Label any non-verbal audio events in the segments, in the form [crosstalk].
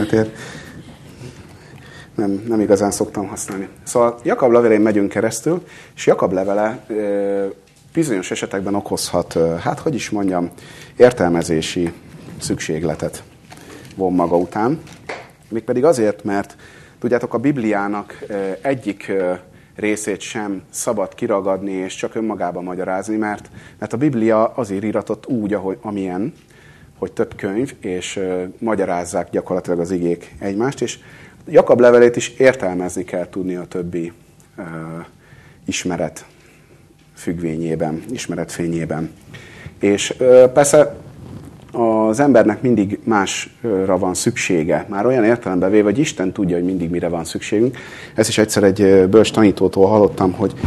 internetért. Nem, nem igazán szoktam használni. Szóval Jakab levelén megyünk keresztül, és Jakab levele bizonyos esetekben okozhat, hát hogy is mondjam, értelmezési szükségletet von maga után. Mégpedig azért, mert tudjátok, a Bibliának egyik részét sem szabad kiragadni és csak önmagába magyarázni, mert, mert a Biblia azért iratott úgy, ahogy, amilyen, hogy több könyv, és uh, magyarázzák gyakorlatilag az igék egymást, és Jakab levelét is értelmezni kell tudni a többi uh, ismeret függvényében, ismeret fényében. És uh, persze az embernek mindig másra van szüksége. Már olyan értelemben véve, hogy Isten tudja, hogy mindig mire van szükségünk. Ezt is egyszer egy bölcs tanítótól hallottam, hogy a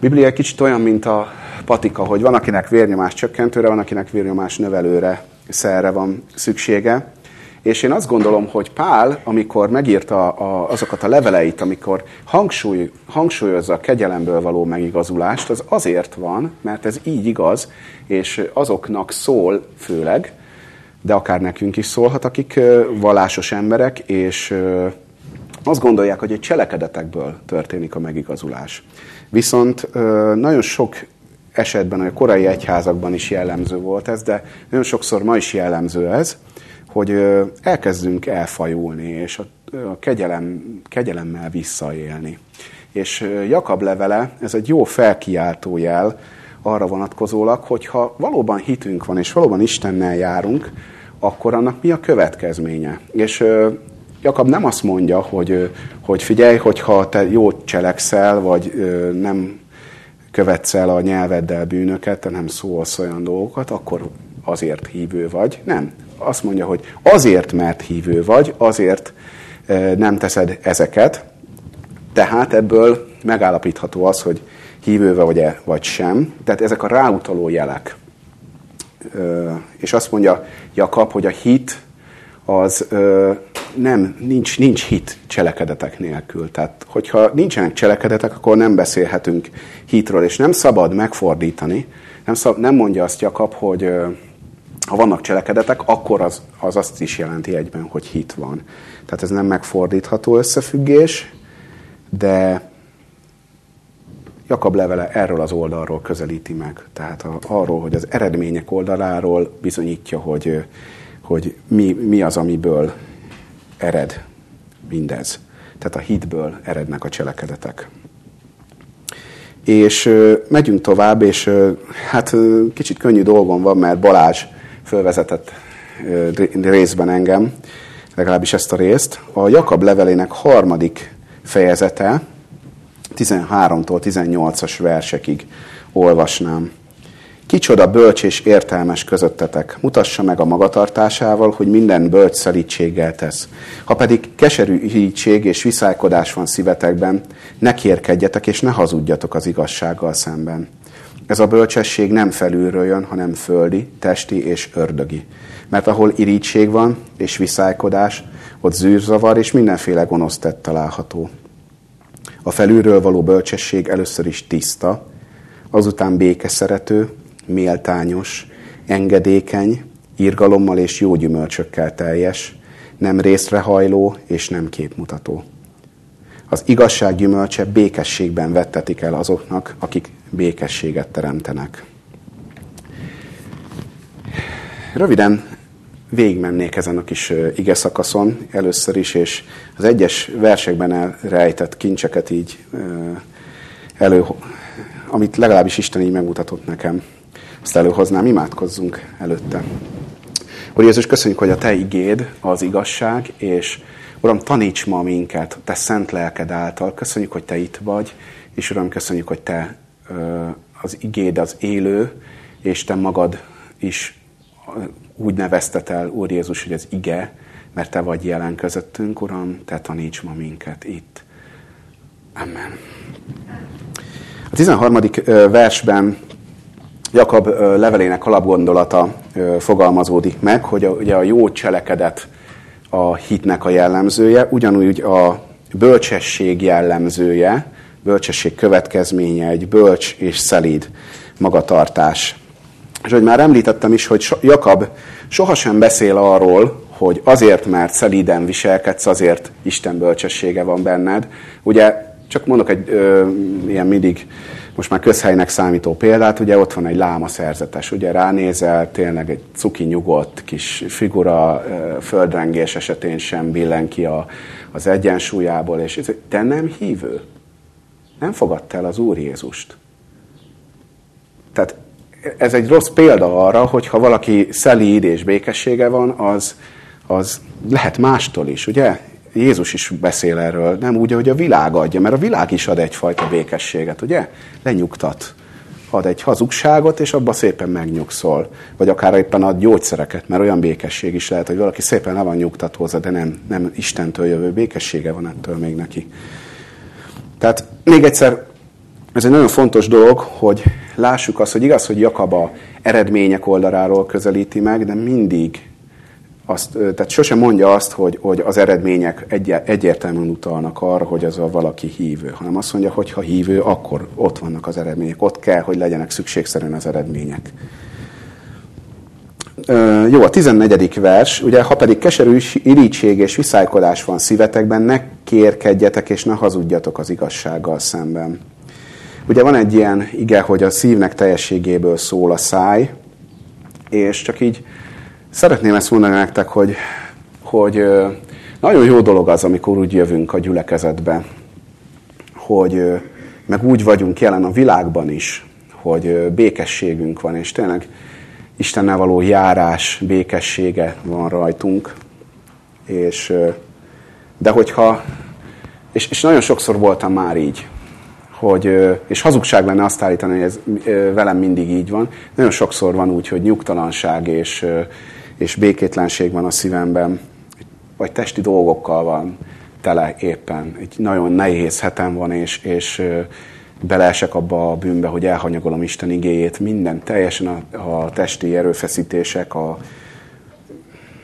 Biblia kicsit olyan, mint a patika, hogy van, akinek vérnyomás csökkentőre, van, akinek vérnyomás növelőre, szerre van szüksége. És én azt gondolom, hogy Pál, amikor megírta a, azokat a leveleit, amikor hangsúly, hangsúlyozza a kegyelemből való megigazulást, az azért van, mert ez így igaz, és azoknak szól főleg, de akár nekünk is szólhat, akik vallásos emberek, és azt gondolják, hogy egy cselekedetekből történik a megigazulás. Viszont nagyon sok esetben, a korai egyházakban is jellemző volt ez, de nagyon sokszor ma is jellemző ez, hogy elkezdünk elfajulni, és a kegyelem, kegyelemmel visszaélni. És Jakab levele, ez egy jó felkiáltó jel arra vonatkozólag, hogyha valóban hitünk van, és valóban Istennel járunk, akkor annak mi a következménye. És Jakab nem azt mondja, hogy, hogy figyelj, hogyha te jót cselekszel, vagy nem követsz el a nyelveddel bűnöket, te nem szólsz olyan dolgokat, akkor azért hívő vagy. Nem. Azt mondja, hogy azért, mert hívő vagy, azért nem teszed ezeket, tehát ebből megállapítható az, hogy hívő vagy, -e, vagy sem. Tehát ezek a ráutaló jelek. És azt mondja Jakab, hogy a hit az nem, nincs, nincs hit cselekedetek nélkül. Tehát, hogyha nincsenek cselekedetek, akkor nem beszélhetünk hitről, és nem szabad megfordítani. Nem, szab, nem mondja azt Jakab, hogy ha vannak cselekedetek, akkor az, az azt is jelenti egyben, hogy hit van. Tehát ez nem megfordítható összefüggés, de Jakab levele erről az oldalról közelíti meg. Tehát a, arról, hogy az eredmények oldaláról bizonyítja, hogy, hogy mi, mi az, amiből ered mindez. Tehát a hitből erednek a cselekedetek. És megyünk tovább, és hát kicsit könnyű dolgom van, mert Balázs fölvezetett részben engem, legalábbis ezt a részt. A Jakab levelének harmadik fejezete, 13-tól 18-as versekig olvasnám. Kicsoda bölcs és értelmes közöttetek, mutassa meg a magatartásával, hogy minden bölcs szelítséggel tesz. Ha pedig keserű hítség és viszálykodás van szívetekben, ne kérkedjetek és ne hazudjatok az igazsággal szemben. Ez a bölcsesség nem felülről jön, hanem földi, testi és ördögi. Mert ahol irítség van és viszálykodás, ott zűrzavar és mindenféle gonosz tett található. A felülről való bölcsesség először is tiszta, azután békeszerető, méltányos, engedékeny, irgalommal és jó gyümölcsökkel teljes, nem részrehajló és nem képmutató. Az igazság gyümölcse békességben vettetik el azoknak, akik békességet teremtenek. Röviden végigmennék ezen a kis ige szakaszon először is, és az egyes versekben elrejtett kincseket így elő, amit legalábbis Isten így megmutatott nekem, azt előhoznám, imádkozzunk előtte. Úr Jézus, köszönjük, hogy a Te igéd az igazság, és Uram, taníts ma minket, Te szent lelked által. Köszönjük, hogy Te itt vagy, és Uram, köszönjük, hogy Te az igéd az élő, és Te magad is úgy neveztet el, Úr Jézus, hogy az ige, mert Te vagy jelen közöttünk, Uram, Te taníts ma minket itt. Amen. A 13. versben Jakab levelének alapgondolata fogalmazódik meg, hogy a, ugye a jó cselekedet a hitnek a jellemzője, ugyanúgy a bölcsesség jellemzője, bölcsesség következménye, egy bölcs és szelíd magatartás. És hogy már említettem is, hogy Jakab sohasem beszél arról, hogy azért, mert szelíden viselkedsz, azért Isten bölcsessége van benned. Ugye csak mondok egy ö, ilyen mindig most már közhelynek számító példát, ugye ott van egy láma szerzetes, ugye ránézel, tényleg egy cuki nyugodt kis figura, földrengés esetén sem billen ki a, az egyensúlyából, és ez, nem hívő. Nem fogadtál el az Úr Jézust. Tehát ez egy rossz példa arra, hogy ha valaki szelíd és békessége van, az, az lehet mástól is, ugye? Jézus is beszél erről, nem úgy, hogy a világ adja, mert a világ is ad egyfajta békességet, ugye? Lenyugtat. Ad egy hazugságot, és abba szépen megnyugszol. Vagy akár éppen ad gyógyszereket, mert olyan békesség is lehet, hogy valaki szépen le van nyugtatózva, de nem, nem Istentől jövő békessége van ettől még neki. Tehát még egyszer, ez egy nagyon fontos dolog, hogy lássuk azt, hogy igaz, hogy Jakab a eredmények oldaláról közelíti meg, de mindig azt, tehát sosem mondja azt, hogy, hogy az eredmények egy, egyértelműen utalnak arra, hogy az a valaki hívő, hanem azt mondja, hogy ha hívő, akkor ott vannak az eredmények, ott kell, hogy legyenek szükségszerűen az eredmények. Jó, a 14. vers, ugye, ha pedig keserű irítség és viszálykodás van szívetekben, ne kérkedjetek és ne hazudjatok az igazsággal szemben. Ugye van egy ilyen ige, hogy a szívnek teljességéből szól a száj, és csak így Szeretném ezt mondani nektek, hogy, hogy nagyon jó dolog az, amikor úgy jövünk a gyülekezetbe, hogy meg úgy vagyunk jelen a világban is, hogy békességünk van, és tényleg Istennel való járás, békessége van rajtunk. És, de hogyha, és, és nagyon sokszor voltam már így, hogy, és hazugság lenne azt állítani, hogy ez velem mindig így van. Nagyon sokszor van úgy, hogy nyugtalanság és, és békétlenség van a szívemben, vagy testi dolgokkal van tele éppen. Egy nagyon nehéz hetem van, és, és beleesek abba a bűnbe, hogy elhanyagolom Isten igéjét, minden, teljesen a, a testi erőfeszítések, a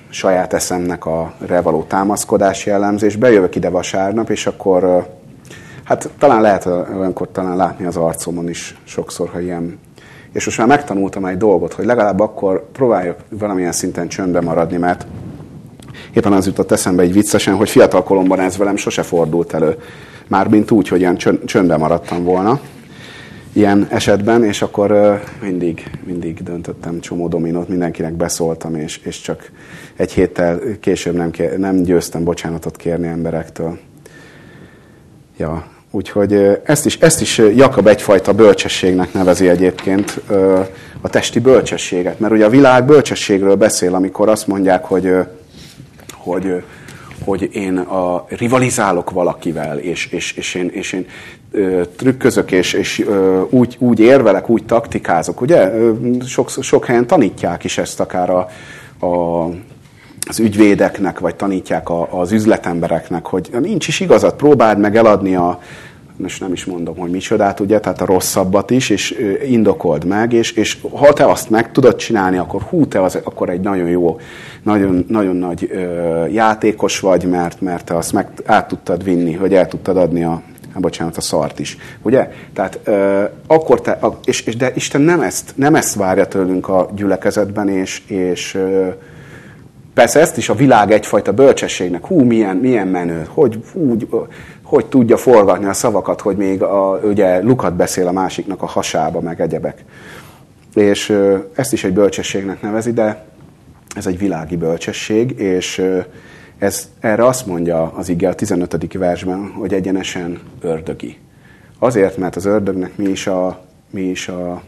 saját eszemnek a revaló támaszkodás jellemző, és bejövök ide vasárnap, és akkor hát talán lehet olyankor talán látni az arcomon is sokszor, ha ilyen és most már megtanultam egy dolgot, hogy legalább akkor próbáljak valamilyen szinten csöndbe maradni, mert éppen az jutott eszembe egy viccesen, hogy fiatal koromban ez velem sose fordult elő. Mármint úgy, hogy ilyen csöndbe maradtam volna ilyen esetben, és akkor mindig, mindig döntöttem csomó dominót, mindenkinek beszóltam, és, és csak egy héttel később nem, nem győztem bocsánatot kérni emberektől. Ja, Úgyhogy ezt is, ezt is Jakab egyfajta bölcsességnek nevezi egyébként a testi bölcsességet. Mert ugye a világ bölcsességről beszél, amikor azt mondják, hogy, hogy, hogy én a, rivalizálok valakivel, és, és, és én, és én trükközök, és, és úgy, úgy érvelek, úgy taktikázok. Ugye sok, sok helyen tanítják is ezt akár a, a az ügyvédeknek, vagy tanítják a, az üzletembereknek, hogy nincs is igazat, próbáld meg eladni a, most nem is mondom, hogy micsodát, ugye, tehát a rosszabbat is, és indokold meg, és, és ha te azt meg tudod csinálni, akkor hú, te az, akkor egy nagyon jó, nagyon, nagyon nagy ö, játékos vagy, mert, mert te azt meg át tudtad vinni, hogy el tudtad adni a, hát bocsánat, a szart is. Ugye? Tehát ö, akkor te, a, és, és, de Isten nem ezt, nem ezt várja tőlünk a gyülekezetben, és, és ö, Persze ezt is a világ egyfajta bölcsességnek, hú, milyen, milyen menő, hogy, úgy, hogy tudja forgatni a szavakat, hogy még a, ugye Lukat beszél a másiknak a hasába, meg egyebek. És ezt is egy bölcsességnek nevezi, de ez egy világi bölcsesség, és ez, erre azt mondja az ige a 15. versben, hogy egyenesen ördögi. Azért, mert az ördögnek mi is a, mi is a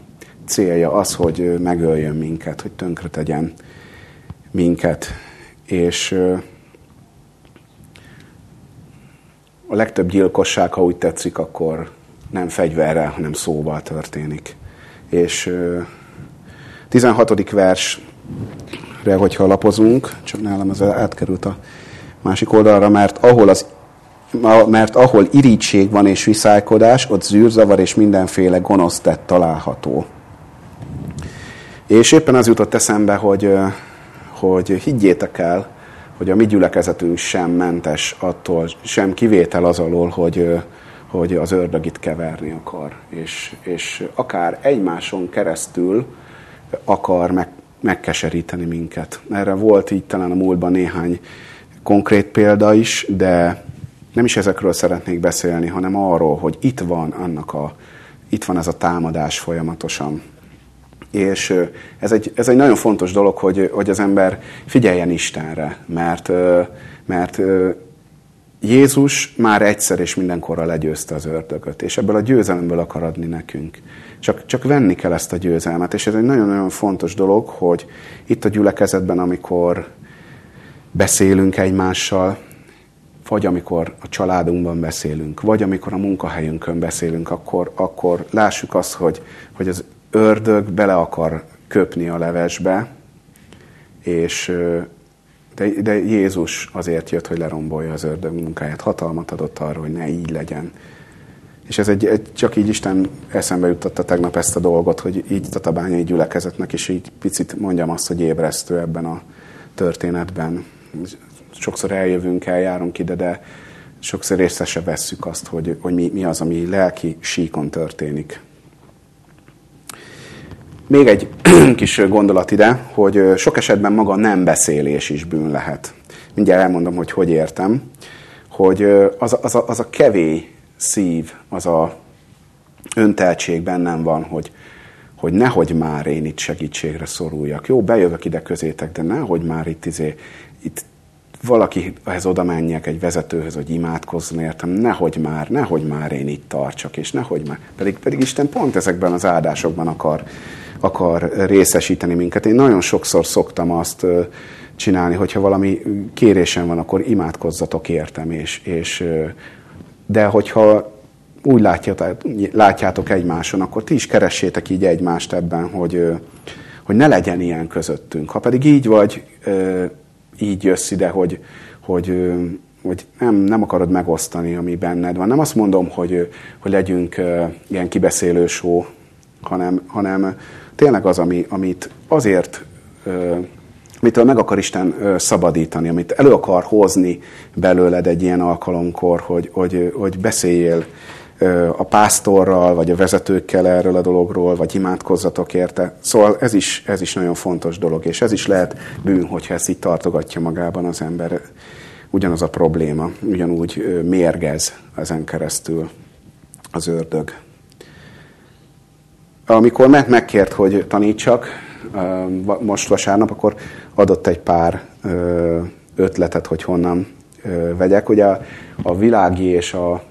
célja az, hogy megöljön minket, hogy tönkre tegyen minket. És a legtöbb gyilkosság, ha úgy tetszik, akkor nem fegyverrel, hanem szóval történik. És 16. versre, hogyha lapozunk, csak nálam ez átkerült a másik oldalra, mert ahol, az, mert ahol irítség van és viszálykodás, ott zűrzavar és mindenféle gonosz tett található. És éppen az jutott eszembe, hogy hogy higgyétek el, hogy a mi gyülekezetünk sem mentes attól, sem kivétel az alól, hogy, hogy az ördög itt keverni akar. És, és akár egymáson keresztül akar meg, megkeseríteni minket. Erre volt így talán a múltban néhány konkrét példa is, de nem is ezekről szeretnék beszélni, hanem arról, hogy itt van annak a, itt van ez a támadás folyamatosan. És ez egy, ez egy nagyon fontos dolog, hogy, hogy az ember figyeljen Istenre, mert, mert Jézus már egyszer és mindenkorra legyőzte az ördögöt, és ebből a győzelemből akar adni nekünk. Csak, csak venni kell ezt a győzelmet, és ez egy nagyon-nagyon fontos dolog, hogy itt a gyülekezetben, amikor beszélünk egymással, vagy amikor a családunkban beszélünk, vagy amikor a munkahelyünkön beszélünk, akkor, akkor lássuk azt, hogy, hogy az ördög bele akar köpni a levesbe, és de, de Jézus azért jött, hogy lerombolja az ördög munkáját. Hatalmat adott arra, hogy ne így legyen. És ez egy, egy, csak így Isten eszembe juttatta tegnap ezt a dolgot, hogy így a tabányai gyülekezetnek is így picit mondjam azt, hogy ébresztő ebben a történetben. Sokszor eljövünk, eljárunk ide, de sokszor észre se vesszük azt, hogy, hogy mi, mi az, ami lelki síkon történik. Még egy [clears throat] kis gondolat ide, hogy sok esetben maga nem beszélés is bűn lehet. Mindjárt elmondom, hogy hogy értem. Hogy az, az, a, az a kevély szív, az a önteltség bennem van, hogy, hogy nehogy már én itt segítségre szoruljak. Jó, bejövök ide közétek, de nehogy már itt, izé, itt valakihez oda menjek egy vezetőhöz, hogy imádkozzon értem, nehogy már, nehogy már én itt tartsak, és nehogy már. Pedig, pedig Isten pont ezekben az áldásokban akar akar részesíteni minket. Én nagyon sokszor szoktam azt csinálni, hogyha valami kérésem van, akkor imádkozzatok értem, és, és de hogyha úgy látjátok, látjátok egymáson, akkor ti is keressétek így egymást ebben, hogy, hogy ne legyen ilyen közöttünk. Ha pedig így vagy, így jössz ide, hogy, hogy, hogy nem, nem akarod megosztani, ami benned van. Nem azt mondom, hogy, hogy legyünk ilyen kibeszélő só, hanem, hanem tényleg az, ami, amit azért, amitől meg akar Isten szabadítani, amit elő akar hozni belőled egy ilyen alkalomkor, hogy, hogy, hogy beszéljél a pásztorral, vagy a vezetőkkel erről a dologról, vagy imádkozzatok érte. Szóval ez is, ez is nagyon fontos dolog, és ez is lehet bűn, hogyha ezt így tartogatja magában az ember. Ugyanaz a probléma, ugyanúgy mérgez ezen keresztül az ördög. Amikor meg megkért, hogy tanítsak, most vasárnap, akkor adott egy pár ötletet, hogy honnan vegyek. Ugye a világi és a,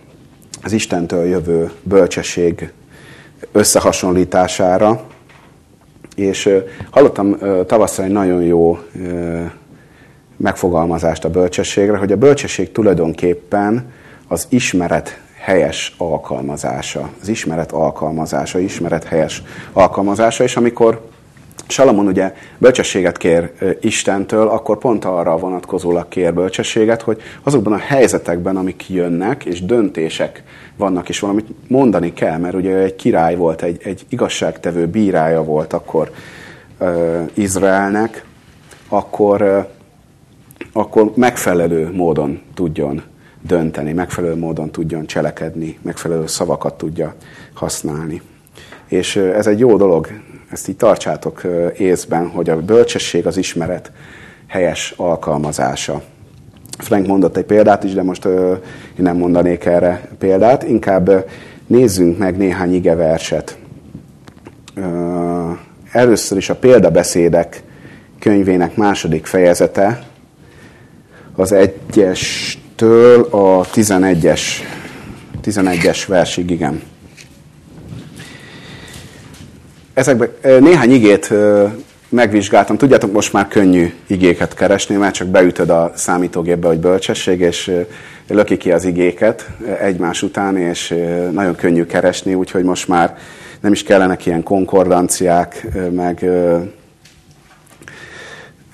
az Istentől jövő bölcsesség összehasonlítására, és hallottam tavasszal egy nagyon jó megfogalmazást a bölcsességre, hogy a bölcsesség tulajdonképpen az ismeret helyes alkalmazása, az ismeret alkalmazása, ismeret helyes alkalmazása, és amikor Salamon ugye bölcsességet kér Istentől, akkor pont arra vonatkozólag kér bölcsességet, hogy azokban a helyzetekben, amik jönnek, és döntések vannak, és valamit mondani kell, mert ugye egy király volt, egy, egy igazságtevő bírája volt akkor uh, Izraelnek, akkor, uh, akkor megfelelő módon tudjon dönteni, megfelelő módon tudjon cselekedni, megfelelő szavakat tudja használni. És ez egy jó dolog, ezt így tartsátok észben, hogy a bölcsesség az ismeret helyes alkalmazása. Frank mondott egy példát is, de most én nem mondanék erre példát. Inkább nézzünk meg néhány igeverset. Először is a példabeszédek könyvének második fejezete, az egyes től a 11-es 11-es versig, igen. Ezekben néhány igét megvizsgáltam. Tudjátok, most már könnyű igéket keresni, mert csak beütöd a számítógépbe, hogy bölcsesség, és löki ki az igéket egymás után, és nagyon könnyű keresni, úgyhogy most már nem is kellenek ilyen konkordanciák, meg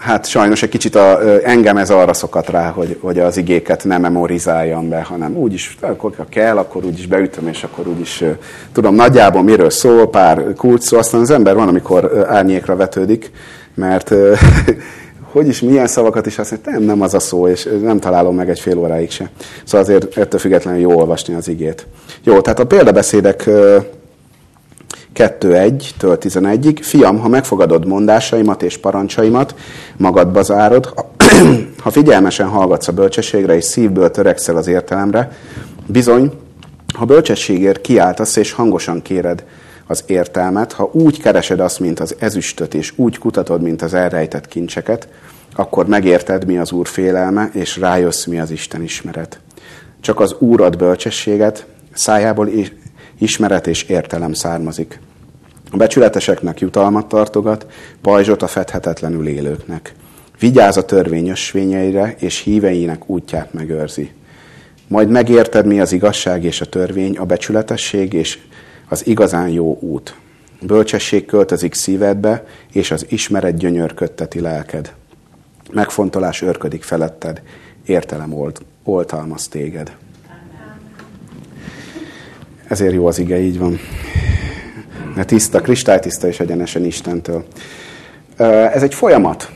Hát sajnos egy kicsit a, engem ez arra szokat rá, hogy, hogy az igéket nem memorizáljam be, hanem úgy is, akkor ha kell, akkor úgy is beütöm, és akkor úgy is tudom nagyjából miről szól, pár kulcs szó, aztán az ember van, amikor árnyékra vetődik, mert [laughs] hogy is, milyen szavakat is azt mondja, nem, nem az a szó, és nem találom meg egy fél óráig se. Szóval azért ettől függetlenül jó olvasni az igét. Jó, tehát a példabeszédek 2.1-től 11-ig, fiam, ha megfogadod mondásaimat és parancsaimat, magadba zárod, [clears throat] ha figyelmesen hallgatsz a bölcsességre és szívből törekszel az értelemre, bizony, ha bölcsességért kiáltasz és hangosan kéred az értelmet, ha úgy keresed azt, mint az ezüstöt, és úgy kutatod, mint az elrejtett kincseket, akkor megérted, mi az Úr félelme, és rájössz, mi az Isten ismeret. Csak az Úr ad bölcsességet, szájából ismeret és értelem származik. A becsületeseknek jutalmat tartogat, pajzsot a fedhetetlenül élőknek. Vigyáz a törvény ösvényeire, és híveinek útját megőrzi. Majd megérted, mi az igazság és a törvény, a becsületesség és az igazán jó út. Bölcsesség költözik szívedbe, és az ismeret gyönyörködteti lelked. Megfontolás örködik feletted, értelem olt, oltalmaz téged. Ezért jó az ige, így van. Mert tiszta, kristálytiszta és egyenesen Istentől. Ez egy folyamat.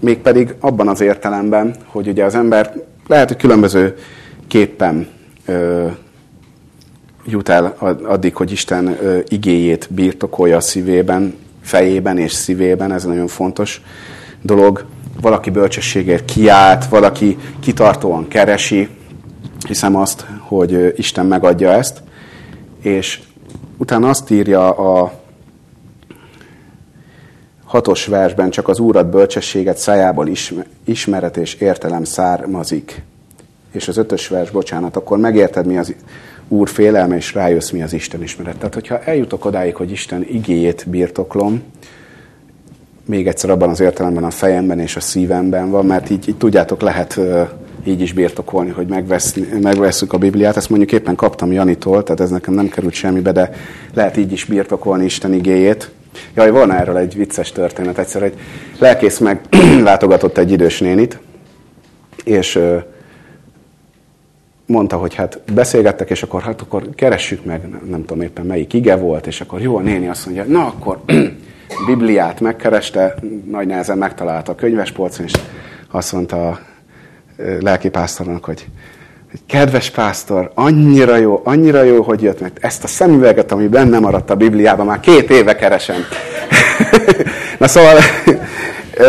Mégpedig abban az értelemben, hogy ugye az ember lehet, hogy különböző képpen jut el addig, hogy Isten igéjét birtokolja a szívében, fejében és szívében, ez nagyon fontos dolog. Valaki bölcsességért kiált, valaki kitartóan keresi, hiszem azt, hogy Isten megadja ezt, és utána azt írja a hatos versben, csak az Úrat bölcsességet szájából ismeret és értelem származik. És az ötös vers, bocsánat, akkor megérted, mi az Úr félelme, és rájössz, mi az Isten ismeret. Tehát, hogyha eljutok odáig, hogy Isten igéjét birtoklom, még egyszer abban az értelemben a fejemben és a szívemben van, mert így, így tudjátok, lehet így is birtokolni, hogy megveszünk a Bibliát. Ezt mondjuk éppen kaptam Janitól, tehát ez nekem nem került semmibe, de lehet így is birtokolni Isten igéjét. Jaj, van erről egy vicces történet. Egyszer egy lelkész meg [clears throat] látogatott egy idős nénit, és mondta, hogy hát beszélgettek, és akkor hát akkor keressük meg, nem tudom éppen melyik ige volt, és akkor jó, a néni azt mondja, na akkor [clears throat] Bibliát megkereste, nagy nehezen megtalálta a könyvespolcon, és azt mondta lelkipásztornak, hogy kedves pásztor, annyira jó, annyira jó, hogy jött, mert ezt a szemüveget, ami benne maradt a Bibliában, már két éve keresem. [laughs] Na szóval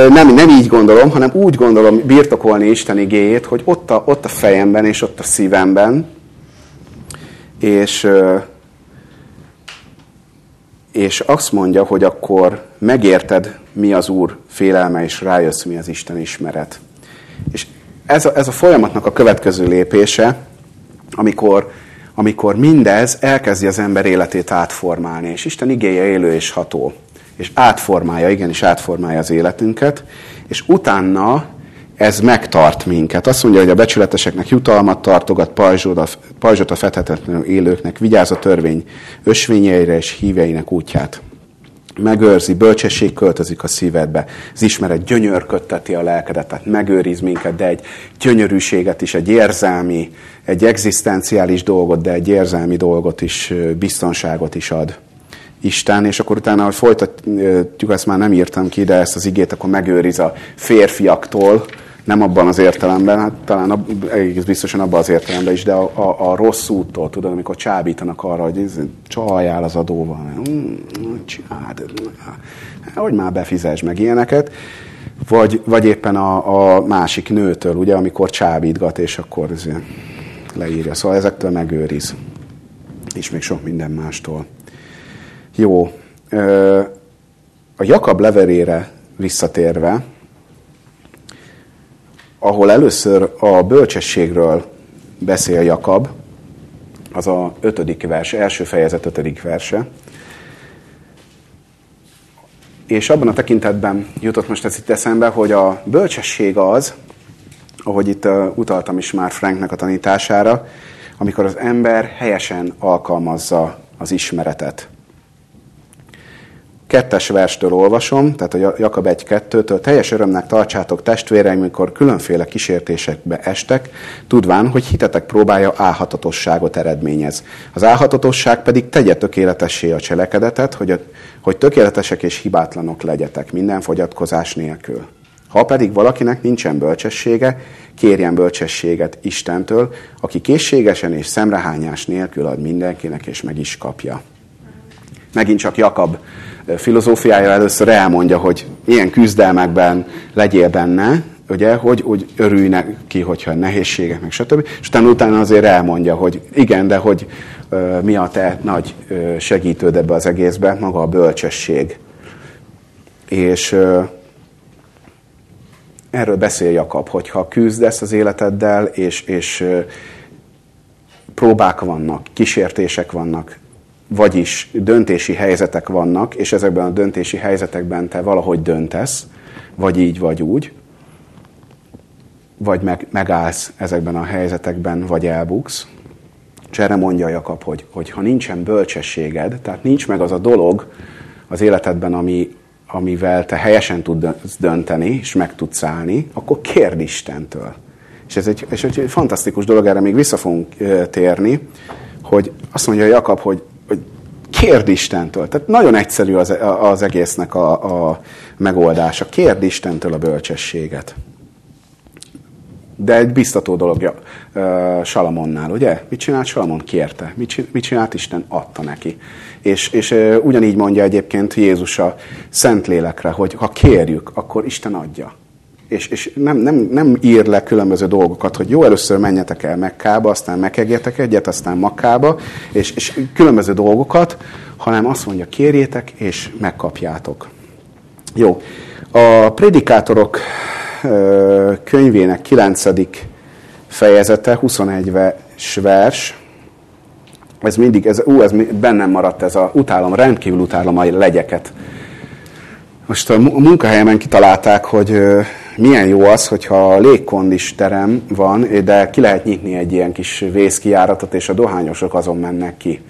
nem, nem így gondolom, hanem úgy gondolom birtokolni Isten igéjét, hogy ott a, ott a fejemben és ott a szívemben, és, és azt mondja, hogy akkor megérted, mi az Úr félelme, és rájössz, mi az Isten ismeret. És ez a, ez a folyamatnak a következő lépése, amikor, amikor mindez elkezdi az ember életét átformálni, és Isten igéje élő és ható és átformálja, igenis átformálja az életünket, és utána ez megtart minket. Azt mondja, hogy a becsületeseknek jutalmat tartogat, pajzsot a, fedhetetlenül élőknek, vigyáz a törvény ösvényeire és híveinek útját. Megőrzi, bölcsesség költözik a szívedbe, az ismeret gyönyörködteti a lelkedet, tehát megőriz minket, de egy gyönyörűséget is, egy érzelmi, egy egzisztenciális dolgot, de egy érzelmi dolgot is, biztonságot is ad. Isten, és akkor utána, hogy folytatjuk, ezt már nem írtam ki, de ezt az igét akkor megőriz a férfiaktól, nem abban az értelemben, hát talán ab, egész biztosan abban az értelemben is, de a, a, a rossz úttól, tudod, amikor csábítanak arra, hogy ez, csaljál az adóval, mm, csináld, hogy már befizes meg ilyeneket, vagy, vagy éppen a, a másik nőtől, ugye, amikor csábítgat, és akkor ez leírja. Szóval ezektől megőriz. És még sok minden mástól. Jó. A Jakab leverére visszatérve, ahol először a bölcsességről beszél Jakab, az a ötödik vers, első fejezet ötödik verse. És abban a tekintetben jutott most ez itt eszembe, hogy a bölcsesség az, ahogy itt utaltam is már Franknek a tanítására, amikor az ember helyesen alkalmazza az ismeretet kettes verstől olvasom, tehát a Jakab 1-2-től, teljes örömnek tartsátok testvéreim, mikor különféle kísértésekbe estek, tudván, hogy hitetek próbája álhatatosságot eredményez. Az álhatatosság pedig tegye tökéletessé a cselekedetet, hogy, a, hogy tökéletesek és hibátlanok legyetek minden fogyatkozás nélkül. Ha pedig valakinek nincsen bölcsessége, kérjen bölcsességet Istentől, aki készségesen és szemrehányás nélkül ad mindenkinek, és meg is kapja. megint csak Jakab filozófiája először elmondja, hogy milyen küzdelmekben legyél benne, ugye, hogy, hogy örülj neki, hogyha nehézségek, meg stb. És utána, utána azért elmondja, hogy igen, de hogy uh, mi a te nagy uh, segítőd ebbe az egészbe, maga a bölcsesség. És uh, erről beszél Jakab, hogyha küzdesz az életeddel, és, és uh, próbák vannak, kísértések vannak, vagyis döntési helyzetek vannak, és ezekben a döntési helyzetekben te valahogy döntesz, vagy így, vagy úgy, vagy meg, megállsz ezekben a helyzetekben, vagy elbuksz. És erre mondja Jakab, hogy, hogy ha nincsen bölcsességed, tehát nincs meg az a dolog az életedben, ami, amivel te helyesen tudsz dönteni, és meg tudsz állni, akkor kérd Istentől. És ez egy, és egy fantasztikus dolog, erre még vissza fogunk térni, hogy azt mondja Jakab, hogy, hogy kérd Istentől. Tehát nagyon egyszerű az, az egésznek a, a megoldása. Kérd Istentől a bölcsességet. De egy biztató dolog Salamonnál, ugye? Mit csinált Salamon? Kérte. Mit csinált Isten? Adta neki. És, és ugyanígy mondja egyébként Jézus a Szentlélekre, hogy ha kérjük, akkor Isten adja. És, és nem, nem, nem ír le különböző dolgokat, hogy jó, először menjetek el Mekkába, aztán megegjetek egyet, aztán Makkába, és, és különböző dolgokat, hanem azt mondja, kérjétek, és megkapjátok. Jó. A prédikátorok könyvének 9. fejezete, 21 vers, ez mindig, ez, ú, ez bennem maradt ez a, utálom, rendkívül utálom a legyeket. Most a munkahelyemen kitalálták, hogy milyen jó az, hogyha légkondis terem van, de ki lehet nyitni egy ilyen kis vészkijáratot, és a dohányosok azon mennek ki.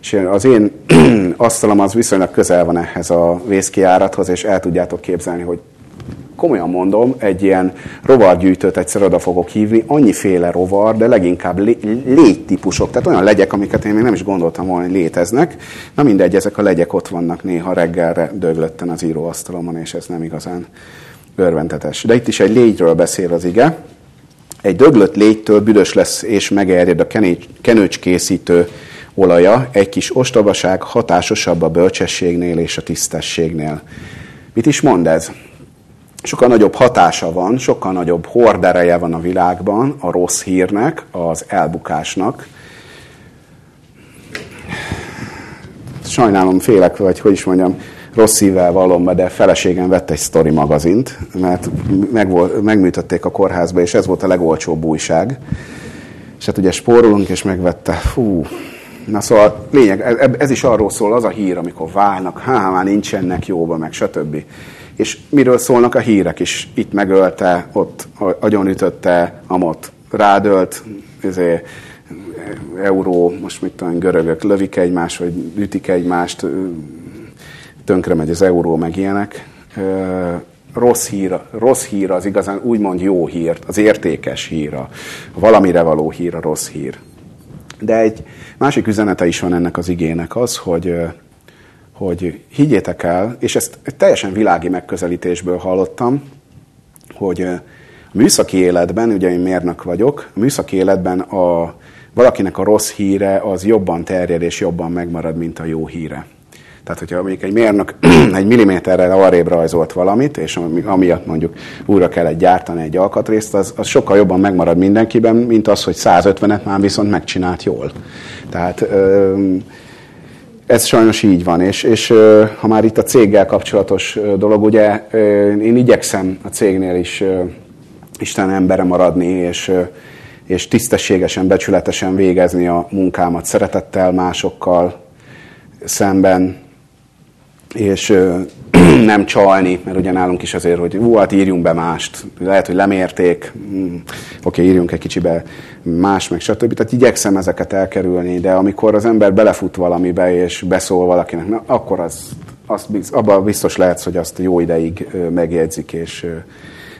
És az én [clears throat] asztalom az viszonylag közel van ehhez a vészkijárathoz, és el tudjátok képzelni, hogy komolyan mondom, egy ilyen rovargyűjtőt egyszer oda fogok hívni, annyiféle rovar, de leginkább légytípusok, tehát olyan legyek, amiket én még nem is gondoltam volna, hogy léteznek. Na mindegy, ezek a legyek ott vannak néha reggelre döglötten az íróasztalomon, és ez nem igazán örventetes. De itt is egy légyről beszél az ige. Egy döglött légytől büdös lesz és megerjed a kenőcs készítő olaja, egy kis ostobaság hatásosabb a bölcsességnél és a tisztességnél. Mit is mond ez? sokkal nagyobb hatása van, sokkal nagyobb hordereje van a világban a rossz hírnek, az elbukásnak. Sajnálom, félek, vagy hogy is mondjam, rossz szívvel vallom de feleségem vett egy sztori magazint, mert meg, megműtötték a kórházba, és ez volt a legolcsóbb újság. És hát ugye spórolunk, és megvette, fú, Na szóval lényeg, ez is arról szól, az a hír, amikor válnak, há, már nincsenek jóba, meg stb. És miről szólnak a hírek is? Itt megölte, ott agyonütötte, amott rádölt, ezért euró, most mit tudom, görögök lövik egymást, vagy ütik egymást, tönkre megy az euró, meg ilyenek. Rossz hír, rossz hír az igazán úgymond jó hír, az értékes hír, a valamire való hír, a rossz hír. De egy másik üzenete is van ennek az igének az, hogy hogy higgyétek el, és ezt teljesen világi megközelítésből hallottam, hogy a műszaki életben, ugye én mérnök vagyok, a műszaki életben a, valakinek a rossz híre az jobban terjed és jobban megmarad, mint a jó híre. Tehát, hogyha mondjuk egy mérnök [clears throat] egy milliméterrel arrébb rajzolt valamit, és amiatt mondjuk újra kellett gyártani egy alkatrészt, az, az sokkal jobban megmarad mindenkiben, mint az, hogy 150-et már viszont megcsinált jól. Tehát ez sajnos így van, és, és ha már itt a céggel kapcsolatos dolog, ugye én igyekszem a cégnél is Isten embere maradni, és, és tisztességesen, becsületesen végezni a munkámat szeretettel másokkal szemben, és [clears throat] nem csalni, mert ugye nálunk is azért, hogy hú, hát írjunk be mást, lehet, hogy lemérték, mm, oké, írjunk egy kicsibe más, meg stb. Tehát igyekszem ezeket elkerülni, de amikor az ember belefut valamibe, és beszól valakinek, na, akkor az, az, abban biztos lehet, hogy azt jó ideig megjegyzik, és,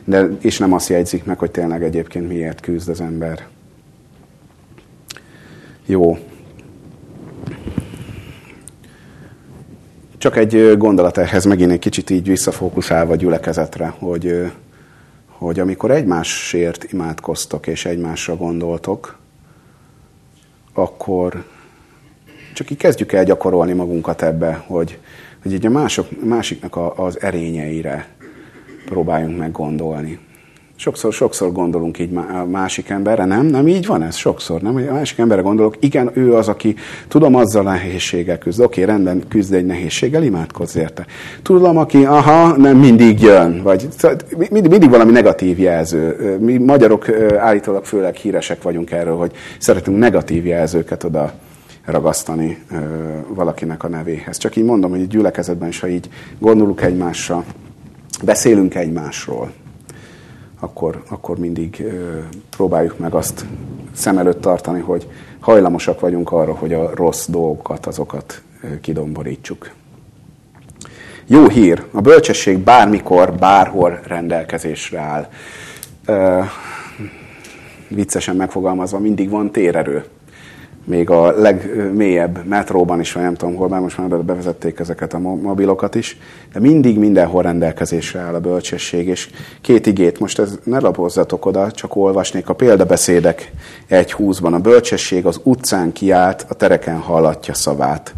de, és nem azt jegyzik meg, hogy tényleg egyébként miért küzd az ember. Jó, Csak egy gondolat ehhez megint egy kicsit így visszafókuszálva gyülekezetre, hogy, hogy amikor egymásért imádkoztok és egymásra gondoltok, akkor csak így kezdjük el gyakorolni magunkat ebbe, hogy, hogy így a mások, másiknak a, az erényeire próbáljunk meg gondolni. Sokszor, sokszor gondolunk így a másik emberre, nem? Nem így van ez? Sokszor, nem? A másik emberre gondolok, igen, ő az, aki tudom, azzal a nehézséggel küzd. Oké, rendben, küzd egy nehézséggel, imádkozz érte. Tudom, aki, aha, nem mindig jön, vagy mindig, mindig valami negatív jelző. Mi magyarok állítólag főleg híresek vagyunk erről, hogy szeretünk negatív jelzőket oda ragasztani valakinek a nevéhez. Csak így mondom, hogy gyülekezetben is, ha így gondolunk egymásra, beszélünk egymásról, akkor, akkor mindig próbáljuk meg azt szem előtt tartani, hogy hajlamosak vagyunk arra, hogy a rossz dolgokat, azokat kidomborítsuk. Jó hír, a bölcsesség bármikor, bárhol rendelkezésre áll. viccesen megfogalmazva, mindig van térerő még a legmélyebb metróban is, vagy nem tudom hol, már most már bevezették ezeket a mobilokat is, de mindig mindenhol rendelkezésre áll a bölcsesség, és két igét, most ez ne lapozzatok oda, csak olvasnék a példabeszédek egy húszban. A bölcsesség az utcán kiállt, a tereken hallatja szavát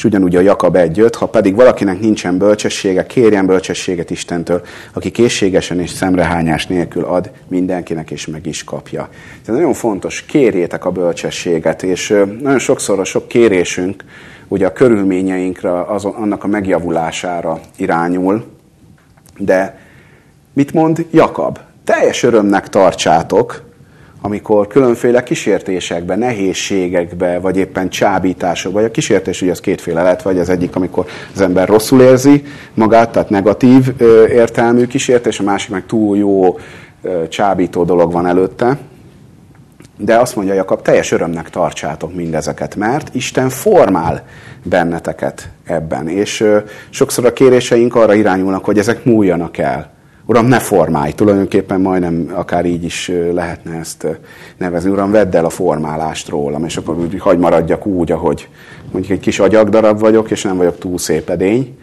és ugyanúgy a Jakab egyöt, ha pedig valakinek nincsen bölcsessége, kérjen bölcsességet Istentől, aki készségesen és szemrehányás nélkül ad mindenkinek, és meg is kapja. Ez nagyon fontos, kérjétek a bölcsességet, és nagyon sokszor a sok kérésünk ugye a körülményeinkre, az, annak a megjavulására irányul, de mit mond Jakab? Teljes örömnek tartsátok, amikor különféle kísértésekbe, nehézségekbe, vagy éppen csábítások, vagy a kísértés ugye az kétféle lehet, vagy az egyik, amikor az ember rosszul érzi magát, tehát negatív értelmű kísértés, a másik meg túl jó csábító dolog van előtte. De azt mondja Jakab, teljes örömnek tartsátok mindezeket, mert Isten formál benneteket ebben. És sokszor a kéréseink arra irányulnak, hogy ezek múljanak el Uram, ne formálj, tulajdonképpen majdnem akár így is lehetne ezt nevezni. Uram, vedd el a formálást rólam, és akkor úgy hagy maradjak úgy, ahogy mondjuk egy kis agyagdarab vagyok, és nem vagyok túl szép edény,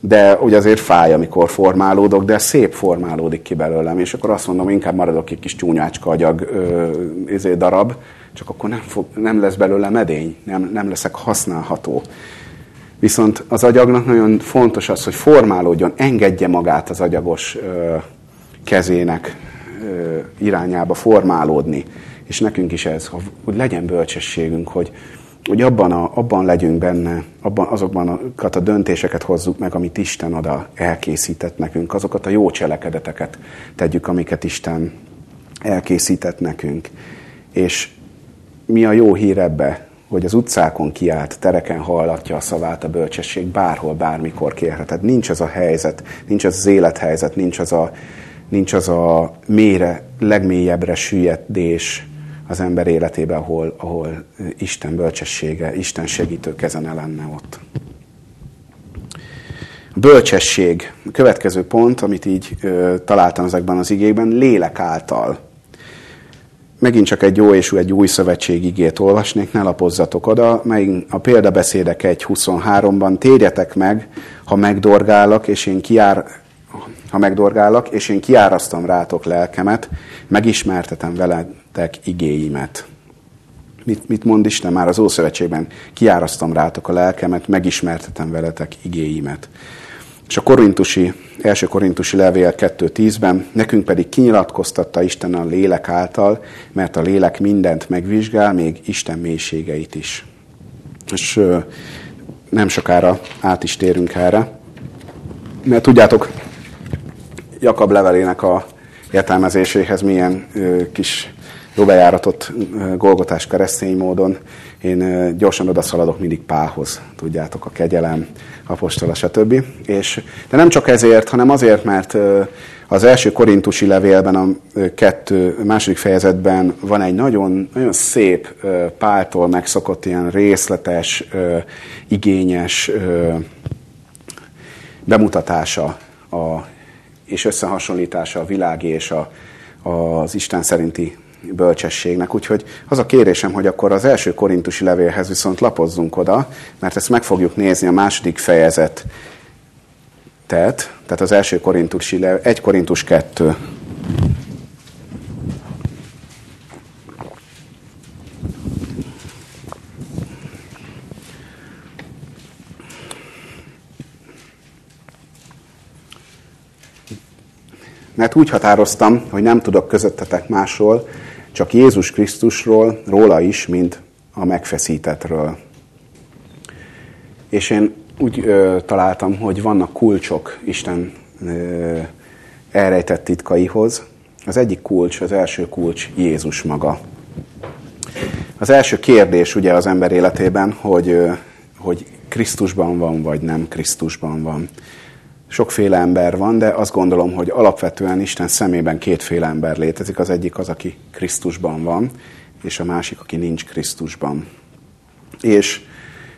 de ugye azért fáj, amikor formálódok, de szép formálódik ki belőlem, és akkor azt mondom, inkább maradok egy kis csúnyácska agyag ö, izé, darab, csak akkor nem, fog, nem lesz belőlem edény, nem, nem leszek használható. Viszont az agyagnak nagyon fontos az, hogy formálódjon, engedje magát az agyagos kezének irányába formálódni. És nekünk is ez, hogy legyen bölcsességünk, hogy, hogy abban, a, abban legyünk benne, abban, azokban a, a döntéseket hozzuk meg, amit Isten oda elkészített nekünk, azokat a jó cselekedeteket tegyük, amiket Isten elkészített nekünk. És mi a jó hír ebbe? Hogy az utcákon kiállt, tereken hallatja a szavát a bölcsesség, bárhol, bármikor kérheted. Nincs az a helyzet, nincs az az élethelyzet, nincs az a, nincs az a mélyre, legmélyebbre süllyedés az ember életében, ahol, ahol Isten bölcsessége, Isten segítő keze ne lenne ott. Bölcsesség, következő pont, amit így ö, találtam ezekben az igékben, lélek által megint csak egy jó és egy új szövetség igét olvasnék, ne lapozzatok oda, mely a példabeszédek 1.23-ban térjetek meg, ha megdorgálok, és én kiár, ha megdorgálok, és én kiárasztom rátok lelkemet, megismertetem veletek igéimet. Mit, mit mond Isten már az Ószövetségben? Kiárasztom rátok a lelkemet, megismertetem veletek igéimet. És a korintusi, első korintusi levél 2.10-ben, nekünk pedig kinyilatkoztatta Isten a lélek által, mert a lélek mindent megvizsgál, még Isten mélységeit is. És nem sokára át is térünk erre. Mert tudjátok, Jakab levelének a értelmezéséhez milyen kis jó bejáratott golgotás keresztény módon. Én gyorsan odaszaladok mindig Pához, tudjátok, a kegyelem, apostola, stb. És, de nem csak ezért, hanem azért, mert az első korintusi levélben, a kettő, második fejezetben van egy nagyon, nagyon szép Páltól megszokott ilyen részletes, igényes bemutatása a, és összehasonlítása a világi és a, az Isten szerinti bölcsességnek. Úgyhogy az a kérésem, hogy akkor az első korintusi levélhez viszont lapozzunk oda, mert ezt meg fogjuk nézni a második fejezet Tehát, tehát az első korintusi levél, egy korintus kettő. Mert úgy határoztam, hogy nem tudok közöttetek másról, csak Jézus Krisztusról, róla is, mint a megfeszítetről. És én úgy ö, találtam, hogy vannak kulcsok Isten ö, elrejtett titkaihoz. Az egyik kulcs, az első kulcs Jézus maga. Az első kérdés ugye az ember életében, hogy, ö, hogy Krisztusban van, vagy nem Krisztusban van. Sokféle ember van, de azt gondolom, hogy alapvetően Isten szemében kétféle ember létezik. Az egyik az, aki Krisztusban van, és a másik, aki nincs Krisztusban. És